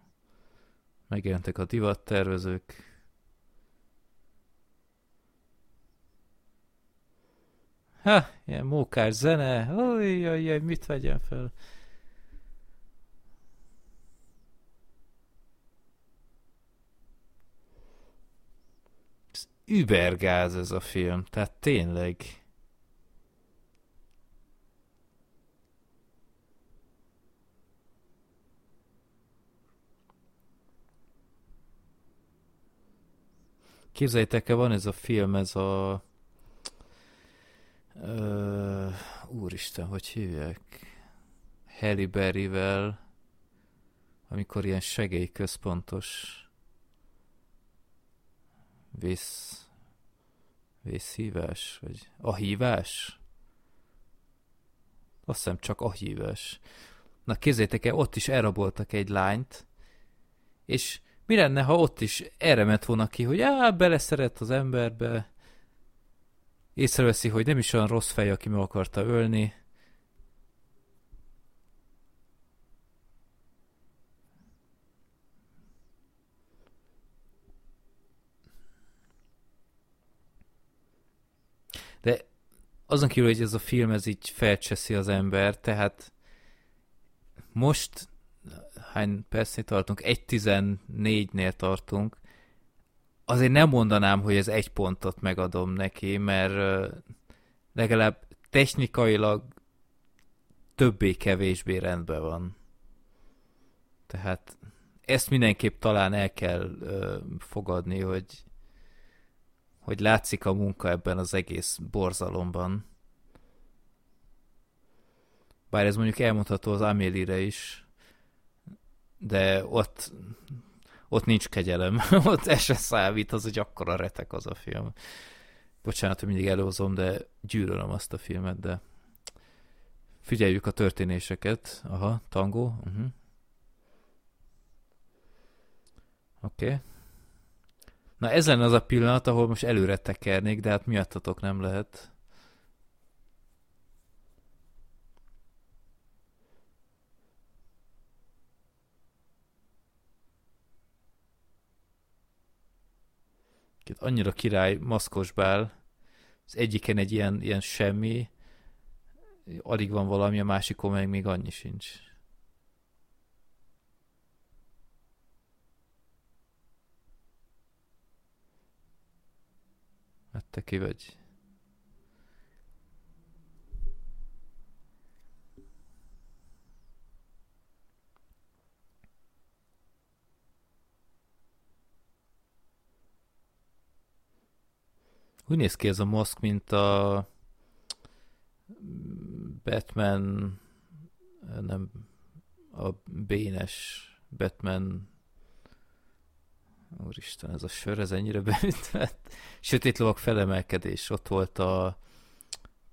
megjelentek a divattervezők. Ha, ilyen mókás zene, ojjajjaj, mit vegyen fel? Übergáz ez a film, tehát tényleg. Képzeljétek el, van ez a film, ez a... Uh, úristen, hogy hívják? Halle Berryvel, amikor ilyen segélyközpontos Vész... Vészhívás? Vagy a hívás? Azt hiszem csak a hívás. Na képzétek el, ott is elraboltak egy lányt, és mi lenne, ha ott is erre ment volna ki, hogy á, beleszeret az emberbe, észreveszi, hogy nem is olyan rossz fej, aki meg akarta ölni, De azon kívül, hogy ez a film ez így felcseszi az ember, tehát most hány percnél tartunk? 1.14-nél tartunk. Azért nem mondanám, hogy ez egy pontot megadom neki, mert legalább technikailag többé-kevésbé rendben van. Tehát ezt mindenképp talán el kell ö, fogadni, hogy, hogy látszik a munka ebben az egész borzalomban. Bár ez mondjuk elmondható az Amélire is, de ott, ott nincs kegyelem, ott ez se számít, az egy akkora retek az a film. Bocsánat, hogy mindig előhozom, de gyűlölöm azt a filmet, de figyeljük a történéseket. Aha, tango. Uh-huh. Oké. Okay. Na ez lenne az a pillanat, ahol most előre tekernék, de hát miattatok nem lehet. Itt annyira király maszkos bál. Az egyiken egy ilyen, ilyen semmi, alig van valami, a másikon meg még annyi sincs. Hát te ki vagy? Úgy néz ki ez a maszk, mint a Batman nem a bénes Batman Úristen, ez a sör, ez ennyire beütve. Sötét lovak felemelkedés, ott volt a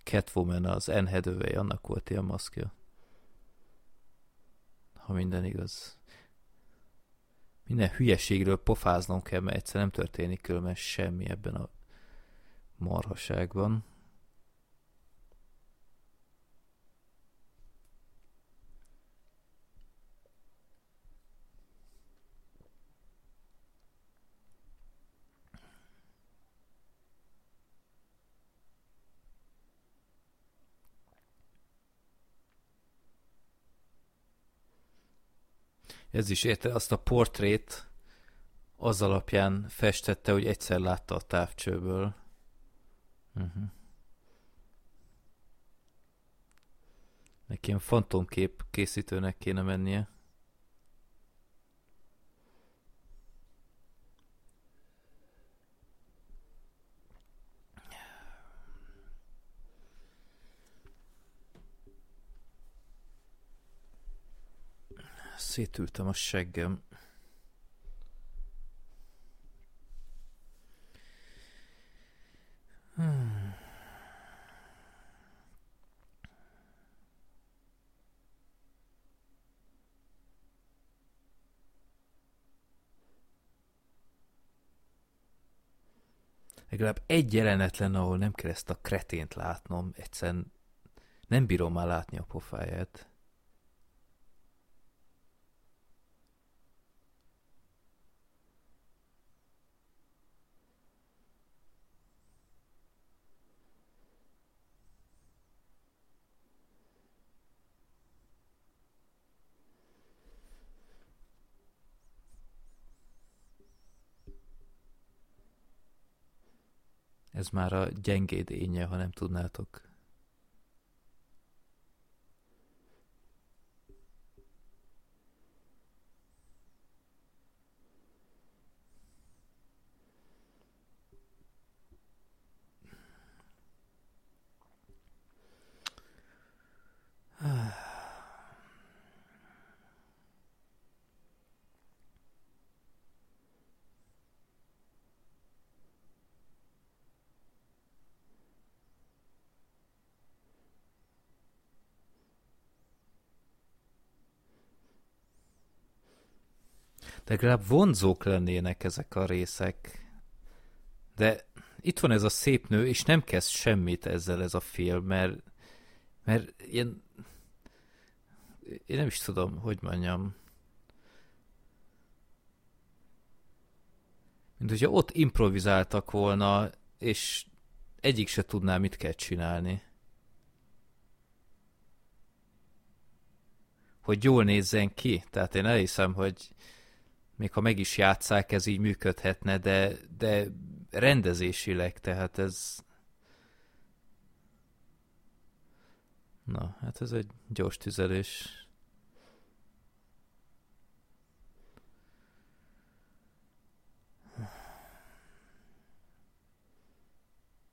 Catwoman, az Anne Hathaway, annak volt ilyen maszkja. Ha minden igaz. Minden hülyeségről pofáznom kell, mert egyszer nem történik különben semmi ebben a marhaságban. Ez is érte, azt a portrét az alapján festette, hogy egyszer látta a távcsőből. Uh-huh. Neki fantomkép készítőnek kéne mennie. Szétültem a seggem. Hmm. Legalább egy jelenet lenne, ahol nem kell ezt a kretént látnom. Egyszerűen nem bírom már látni a pofáját. Ez már a gyengéd énje, ha nem tudnátok. De legalább vonzók lennének ezek a részek. De itt van ez a szép nő, és nem kezd semmit ezzel ez a film, mert, mert ilyen én nem is tudom, hogy mondjam. Mint hogyha ott improvizáltak volna, és egyik se tudná, mit kell csinálni. Hogy jól nézzen ki. Tehát én elhiszem, hogy még ha meg is játszák, ez így működhetne, de, de rendezésileg, tehát ez... Na, hát ez egy gyors tüzelés.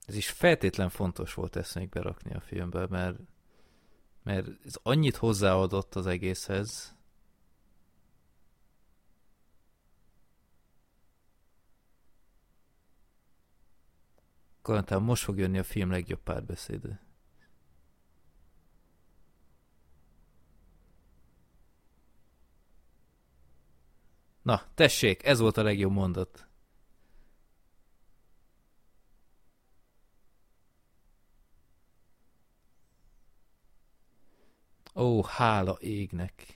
Ez is feltétlen fontos volt ezt berakni a filmbe, mert, mert ez annyit hozzáadott az egészhez, Garantálom, most fog jönni a film legjobb párbeszéde. Na, tessék, ez volt a legjobb mondat. Ó, hála égnek.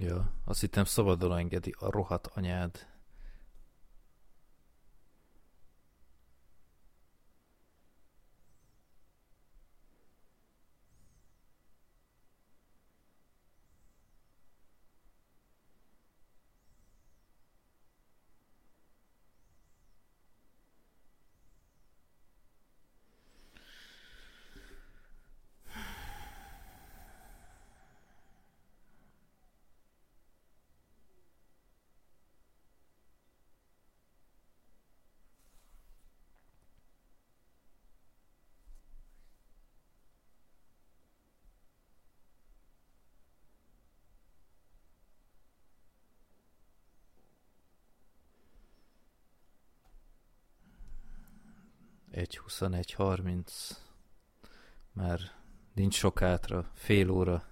Ja, azt hittem szabadon engedi a rohadt anyád. Egy 21 30 már nincs sok átra, fél óra.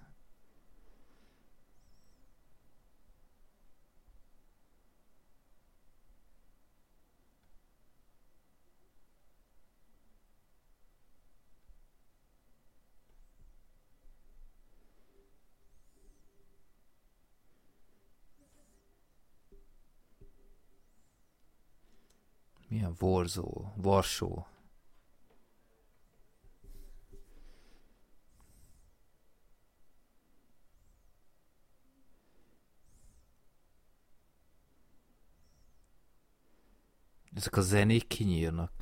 Milyen Warzó, Varsó. Ezek a zenék kinyírnak.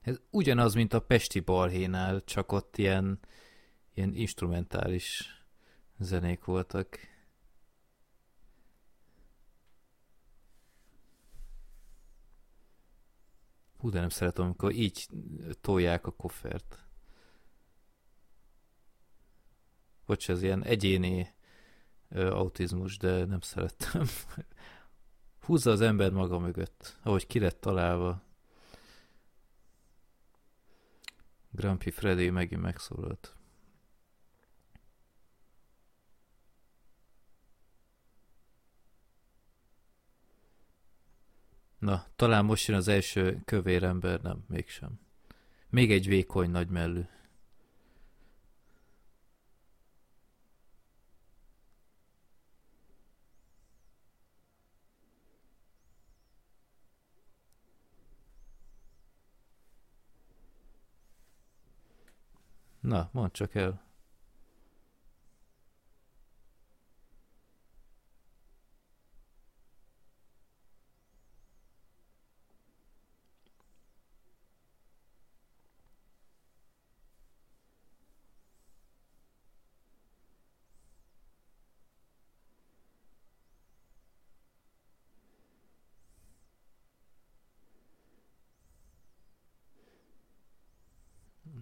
Ez ugyanaz, mint a Pesti Balhénál, csak ott ilyen, ilyen instrumentális zenék voltak. Hú, de nem szeretem, amikor így tolják a koffert. Bocs, ez ilyen egyéni ö, autizmus, de nem szerettem. Húzza az ember maga mögött, ahogy ki lett találva. Grumpy Freddy megint megszólalt. Na, talán most jön az első kövér ember, nem, mégsem. Még egy vékony nagy mellű. Na, mondd csak el.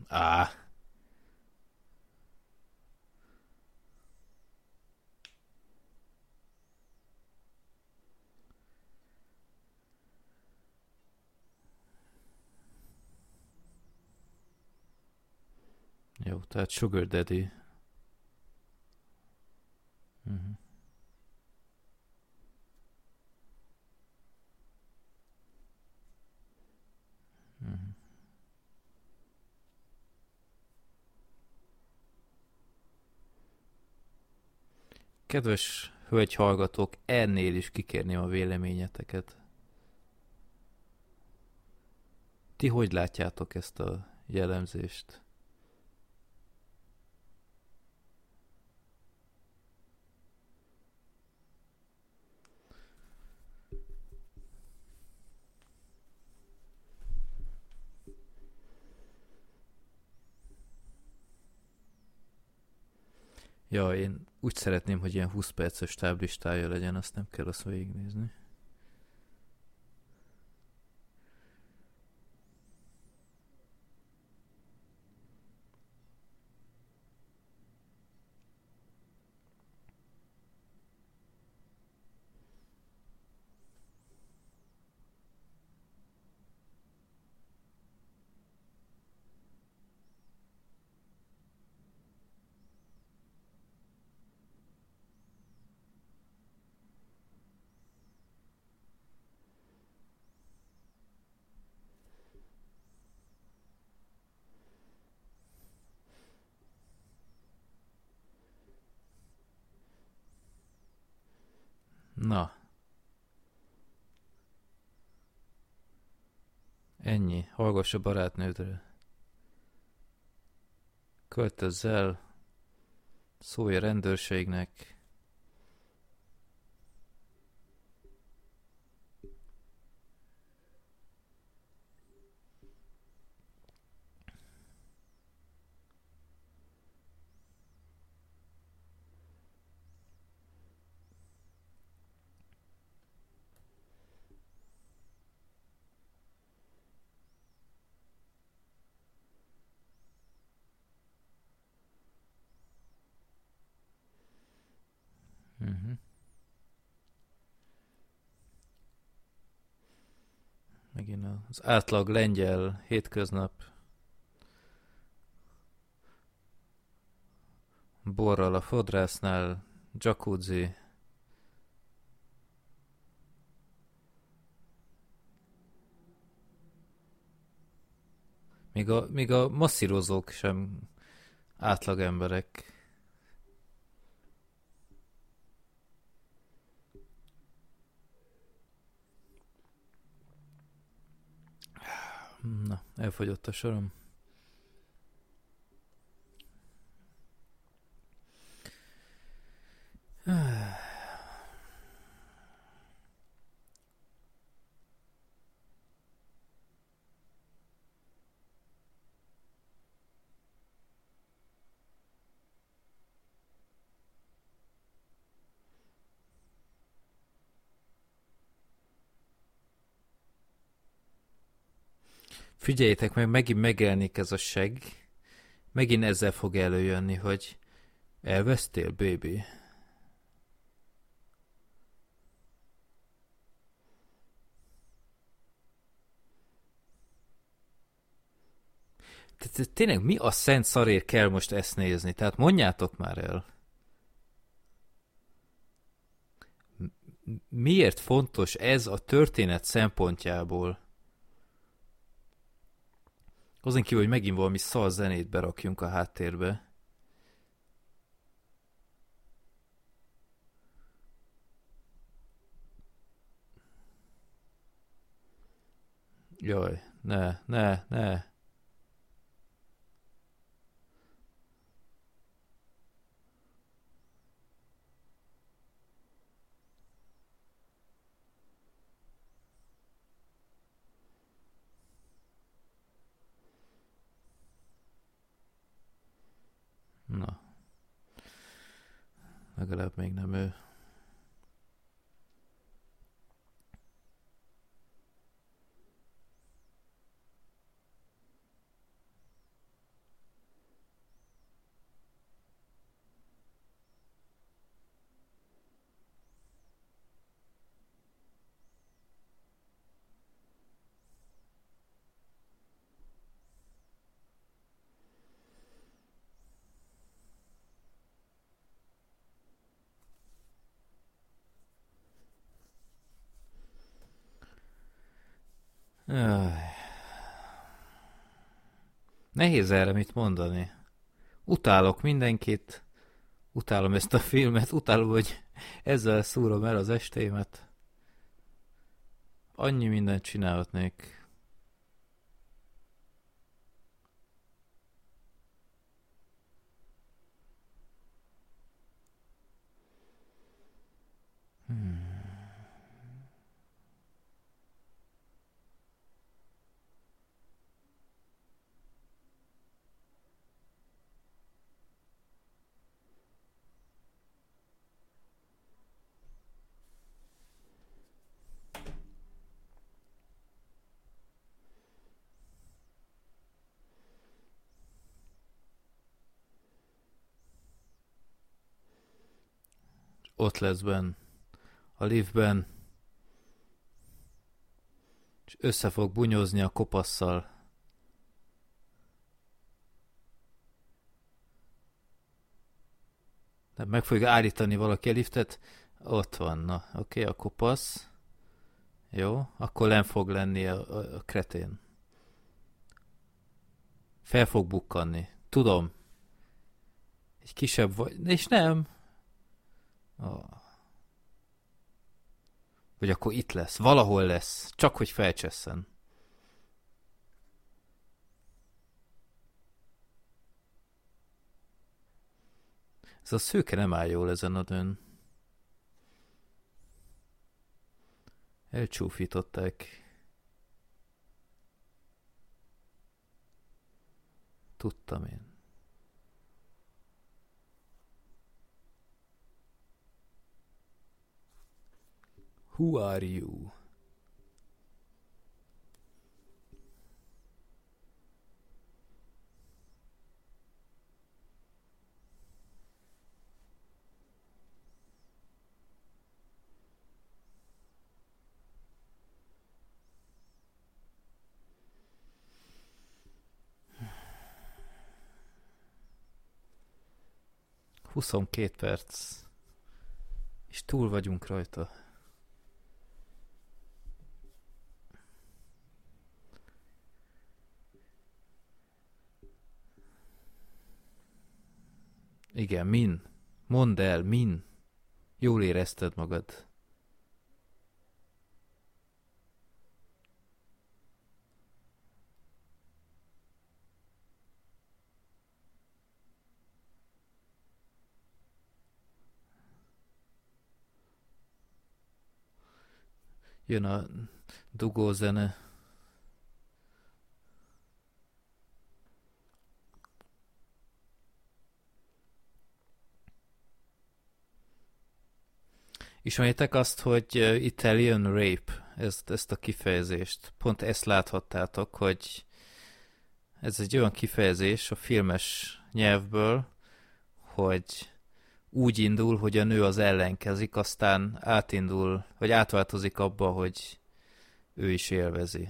Ah. Tehát Sugar Daddy. Uh-huh. Kedves hölgy hallgatók, ennél is kikérném a véleményeteket. Ti hogy látjátok ezt a jellemzést? Ja, én úgy szeretném, hogy ilyen 20 perces táblistája legyen, azt nem kell azt végignézni. Na. Ennyi. Hallgass a barátnődre. Költözz el. Szólj a rendőrségnek. Az átlag lengyel hétköznap borral a fodrásznál, jacuzzi, Még a, még a masszírozók sem átlag emberek. Na, elfogyott a sorom. Figyeljétek meg, megint megjelenik ez a seg. Megint ezzel fog előjönni, hogy elvesztél, baby. Tehát tényleg mi a szent szarér kell most ezt nézni? Tehát mondjátok már el. Miért fontos ez a történet szempontjából? Azon kívül, hogy megint valami szal zenét berakjunk a háttérbe. Jaj, ne, ne, ne. Na. Legalább még nem Nehéz erre mit mondani. Utálok mindenkit, Utálom ezt a filmet, utálom, hogy ezzel szúrom el az estémet. Annyi mindent csinálhatnék. Ott lesz benn, a liftben, és össze fog bunyozni a kopasszal. De meg fogja állítani valaki a liftet, ott van, na, oké, okay, a kopasz. Jó, akkor nem fog lenni a, a, a kretén. Fel fog bukkanni. Tudom. Egy kisebb vagy, és nem, Vagy akkor itt lesz, valahol lesz, csak hogy felcsesszen. Ez a szőke nem áll jól ezen a dön. Elcsúfították. Tudtam én. Who are you? Huszonkét perc, és túl vagyunk rajta. Igen, min? Mondd el, min? Jól érezted magad. Jön a dugó zene. Ismerjétek azt, hogy Italian Rape, ezt, ezt a kifejezést. Pont ezt láthattátok, hogy ez egy olyan kifejezés a filmes nyelvből, hogy úgy indul, hogy a nő az ellenkezik, aztán átindul, vagy átváltozik abba, hogy ő is élvezi.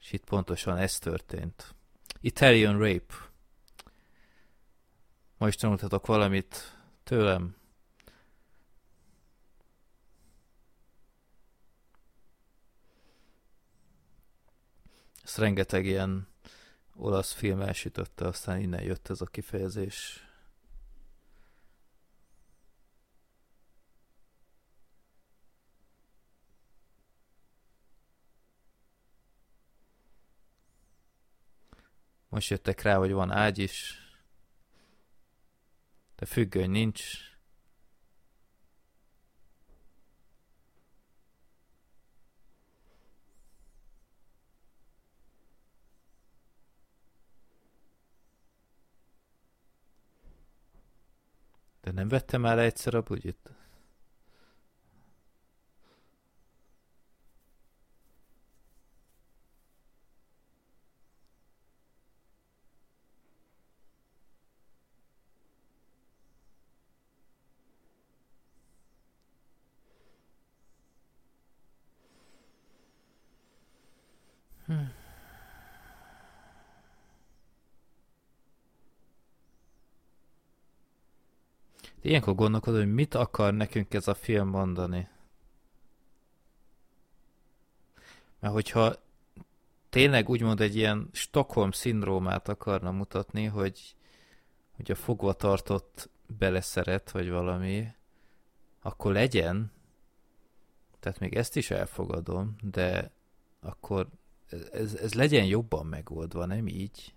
És itt pontosan ez történt. Italian Rape. Ma is tanultatok valamit tőlem. Ezt rengeteg ilyen olasz film elsütötte, aztán innen jött ez a kifejezés. Most jöttek rá, hogy van ágy is, de függöny nincs. Nem vettem el egyszer a bugyit? Ilyenkor gondolkodom, hogy mit akar nekünk ez a film mondani. Mert hogyha tényleg úgymond egy ilyen Stockholm szindrómát akarna mutatni, hogy, hogy a fogva tartott beleszeret, vagy valami, akkor legyen. Tehát még ezt is elfogadom, de akkor ez, ez legyen jobban megoldva, nem így?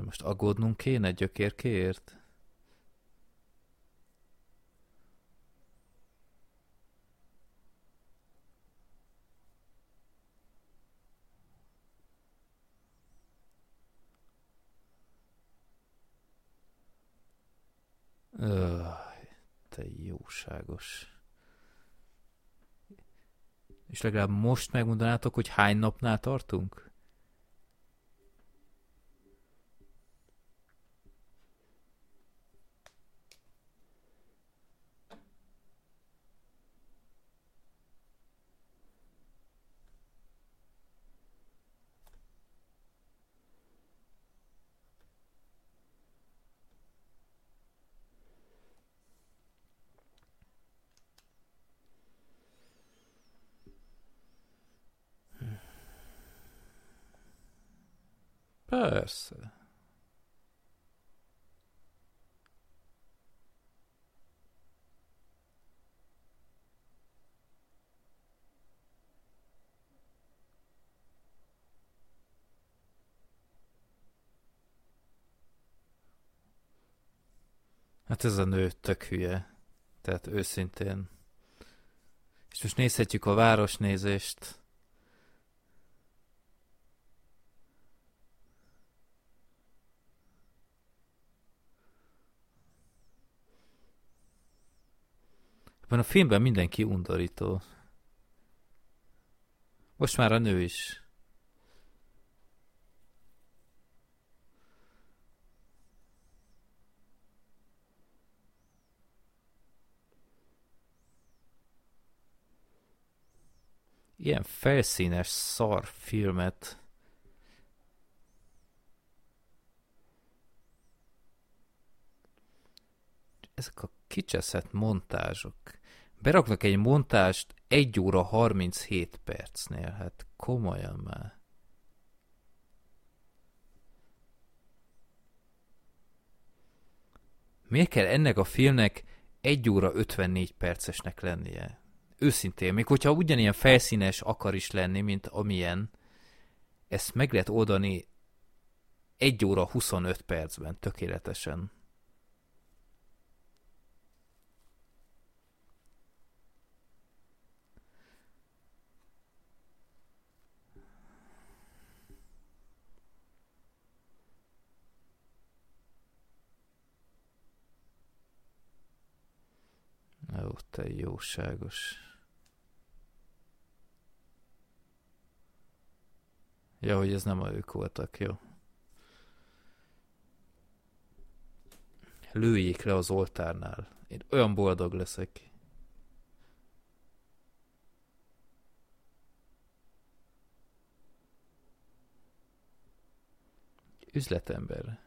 Most aggódnunk kéne gyökérkéért? Öh, te jóságos. És legalább most megmondanátok, hogy hány napnál tartunk? Persze. Hát ez a nő tök hülye. Tehát őszintén. És most nézhetjük a városnézést. Ebben a filmben mindenki undorító. Most már a nő is. Ilyen felszínes szar filmet ezek a kicseszett montázsok beraknak egy montást 1 óra 37 percnél, hát komolyan már. Miért kell ennek a filmnek 1 óra 54 percesnek lennie? Őszintén, még hogyha ugyanilyen felszínes akar is lenni, mint amilyen, ezt meg lehet oldani 1 óra 25 percben tökéletesen. Ó, te jóságos. Ja, hogy ez nem a ők voltak, jó. Lőjék le az oltárnál. Én olyan boldog leszek. Üzletember.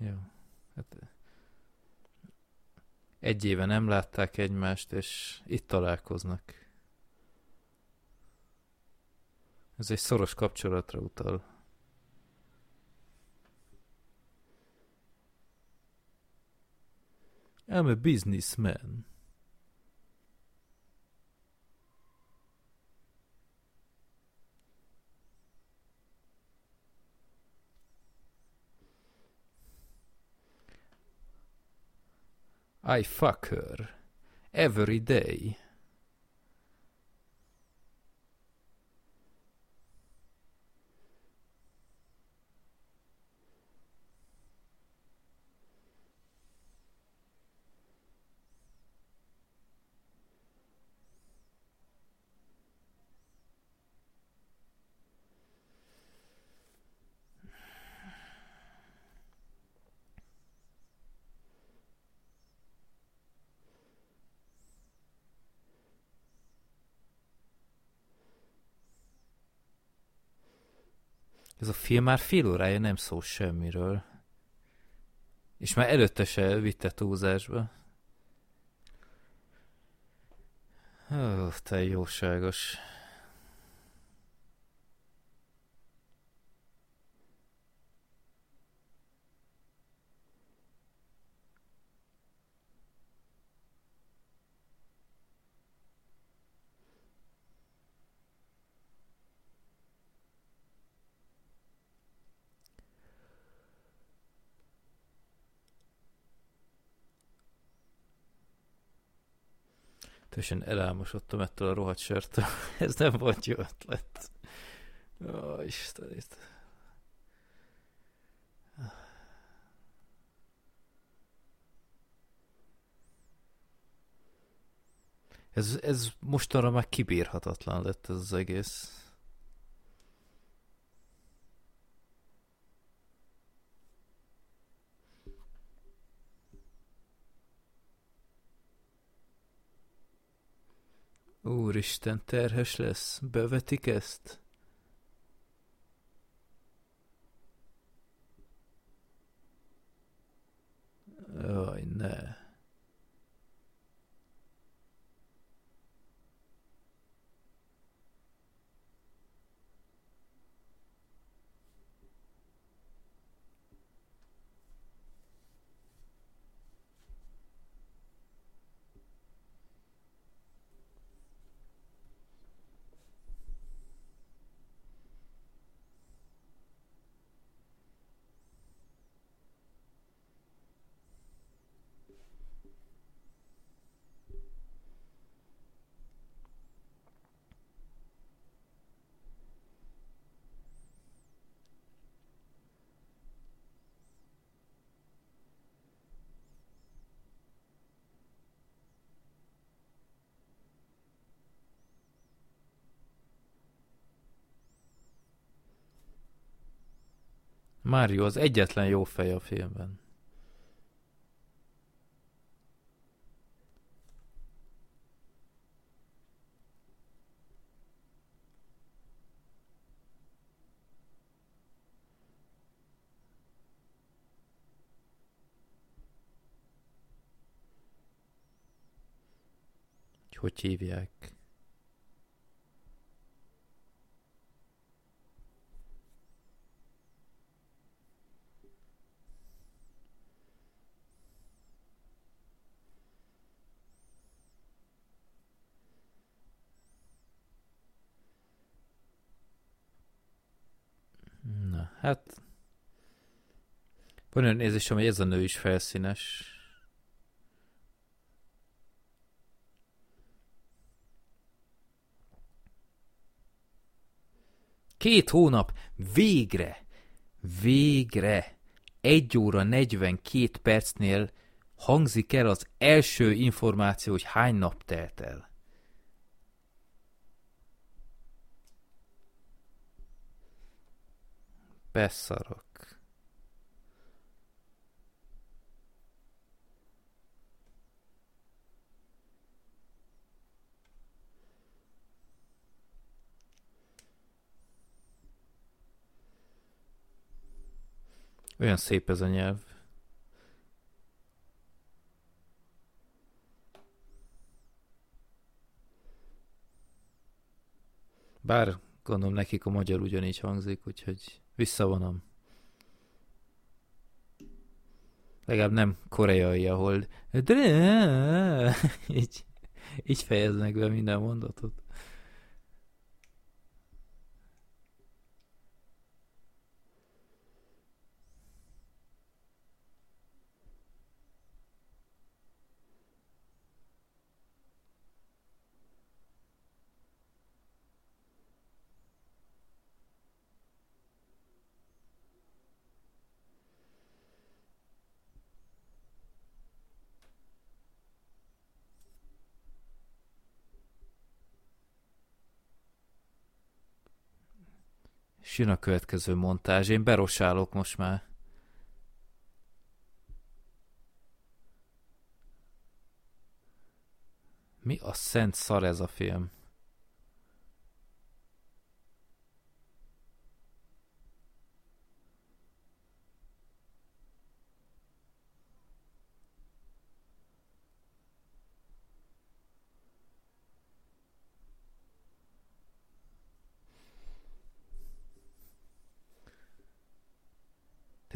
Jó. Hát egy éve nem látták egymást, és itt találkoznak. Ez egy szoros kapcsolatra utal. I'm a businessman. I fuck her. Every day. A film már fél órája nem szól semmiről. És már előtte se vitte túlzásba. Ó, te jóságos. Teljesen elálmosodtam ettől a rohadt sörtől. Ez nem volt jó ötlet. Ó, Istenit. Ez, ez mostanra már kibírhatatlan lett ez az egész. Úristen, terhes lesz. Bevetik ezt? Jaj, ne. Mário az egyetlen jó fej a filmben. Hogy hívják? Hát... Van olyan érzésem, hogy ez a nő is felszínes. Két hónap, végre, végre, egy óra 42 percnél hangzik el az első információ, hogy hány nap telt el. Beszarok. Olyan szép ez a nyelv. Bár gondolom nekik a magyar ugyanígy hangzik, úgyhogy Visszavonom. Legalább nem koreai, ahol így, így fejeznek be minden mondatot. Jön a következő montázs. Én berosálok most már. Mi a szent szar ez a film?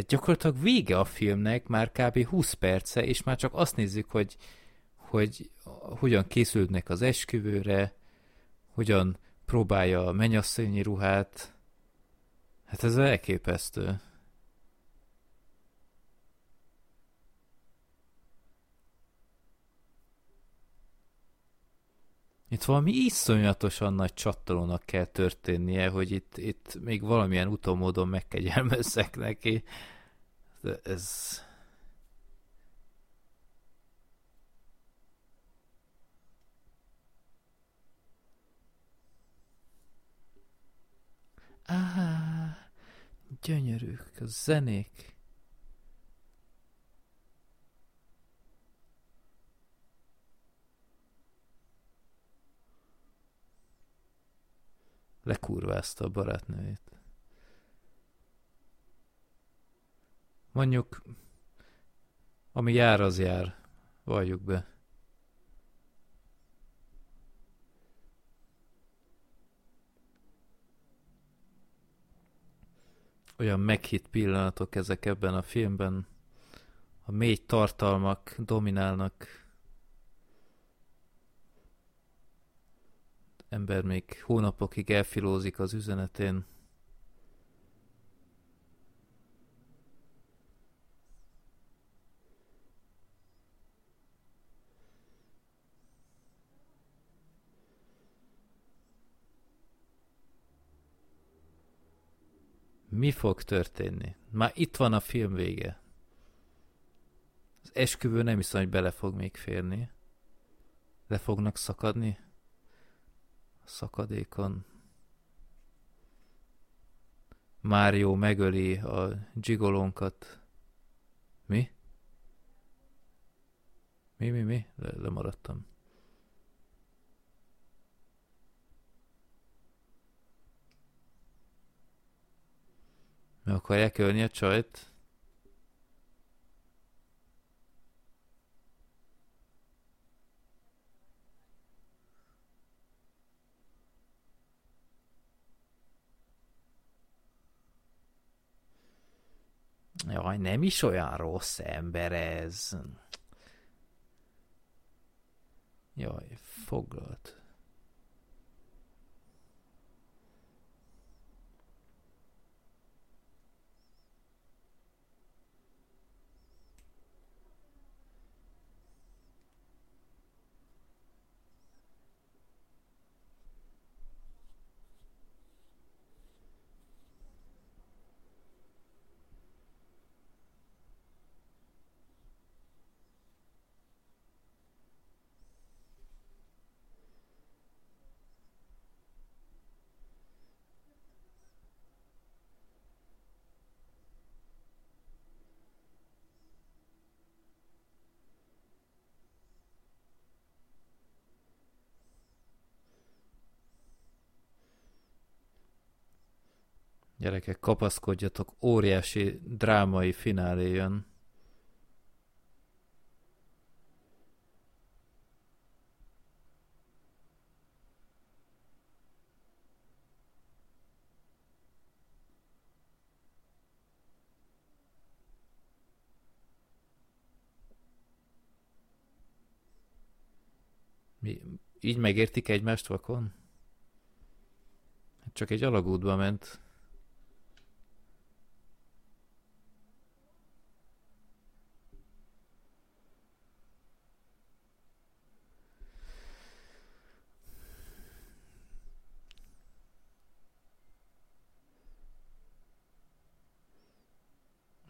Tehát gyakorlatilag vége a filmnek, már kb. 20 perce, és már csak azt nézzük, hogy, hogy hogyan készülnek az esküvőre, hogyan próbálja a mennyasszonyi ruhát. Hát ez elképesztő. Itt valami iszonyatosan nagy csattalónak kell történnie, hogy itt, itt még valamilyen utómódon megkegyelmezzek neki. Ez... Á, gyönyörűk a zenék. lekurvázta a barátnőjét. Mondjuk, ami jár, az jár. Valljuk be. Olyan meghitt pillanatok ezek ebben a filmben. A mély tartalmak dominálnak ember még hónapokig elfilózik az üzenetén. Mi fog történni? Már itt van a film vége. Az esküvő nem hiszem, hogy bele fog még férni. Le fognak szakadni szakadékon. Mário megöli a gigolónkat. Mi? Mi, mi, mi? Le, lemaradtam. Meg akarják ölni a csajt? Jaj, nem is olyan rossz ember ez. Jaj, foglalt. Gyerekek, kapaszkodjatok, óriási drámai finálé jön. Mi, így megértik egymást vakon? Csak egy alagútba ment.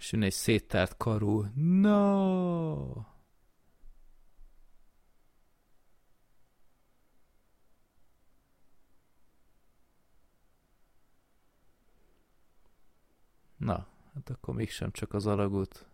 És jön egy széttárt karú. No! Na, hát akkor mégsem csak az alagút.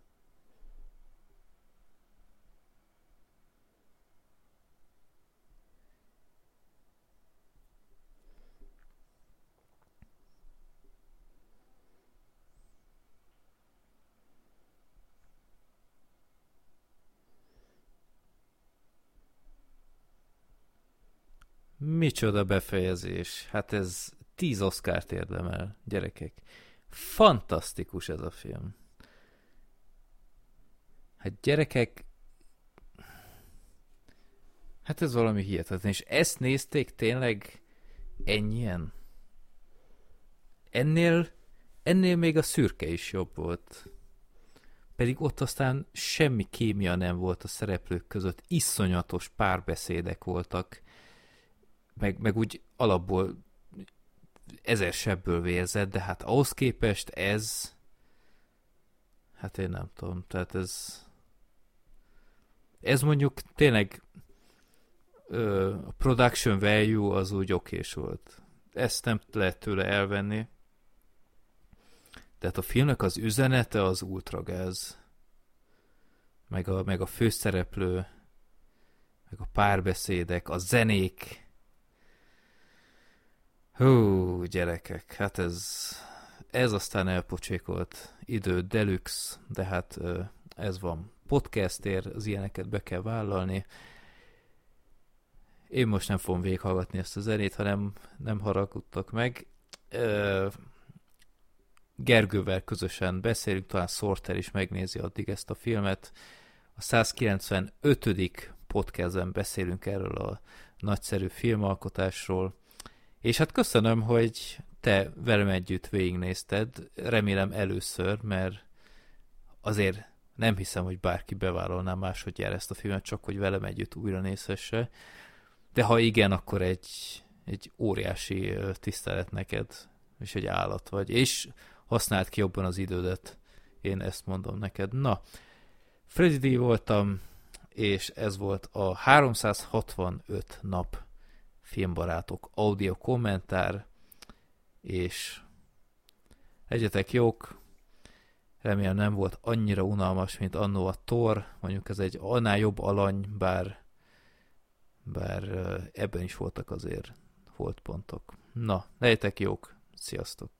Micsoda befejezés. Hát ez tíz Oscárt érdemel, gyerekek. Fantasztikus ez a film. Hát gyerekek, hát ez valami hihetetlen, és ezt nézték tényleg ennyien? Ennél, ennél még a szürke is jobb volt. Pedig ott aztán semmi kémia nem volt a szereplők között, iszonyatos párbeszédek voltak, meg, meg úgy alapból ezer sebből vérzett, de hát ahhoz képest ez, hát én nem tudom, tehát ez, ez mondjuk tényleg ö, a production value az úgy okés volt. Ezt nem lehet tőle elvenni. Tehát a filmnek az üzenete az ultragáz. Meg a, meg a főszereplő, meg a párbeszédek, a zenék. Hú, gyerekek, hát ez, ez aztán elpocsékolt idő deluxe, de hát ez van. Podcastért az ilyeneket be kell vállalni. Én most nem fogom végighallgatni ezt a zenét, hanem nem haragudtak meg. Gergővel közösen beszélünk, talán Sorter is megnézi addig ezt a filmet. A 195. podcastben beszélünk erről a nagyszerű filmalkotásról. És hát köszönöm, hogy te velem együtt végignézted, remélem először, mert azért nem hiszem, hogy bárki bevállalná másodjára ezt a filmet, csak hogy velem együtt újra nézhesse. De ha igen, akkor egy, egy óriási tisztelet neked, és egy állat vagy. És használd ki jobban az idődet. Én ezt mondom neked. Na, Freddy D voltam, és ez volt a 365 nap filmbarátok audio kommentár, és egyetek jók, remélem nem volt annyira unalmas, mint annó a Thor, mondjuk ez egy annál jobb alany, bár, bár ebben is voltak azért pontok. Na, legyetek jók, sziasztok!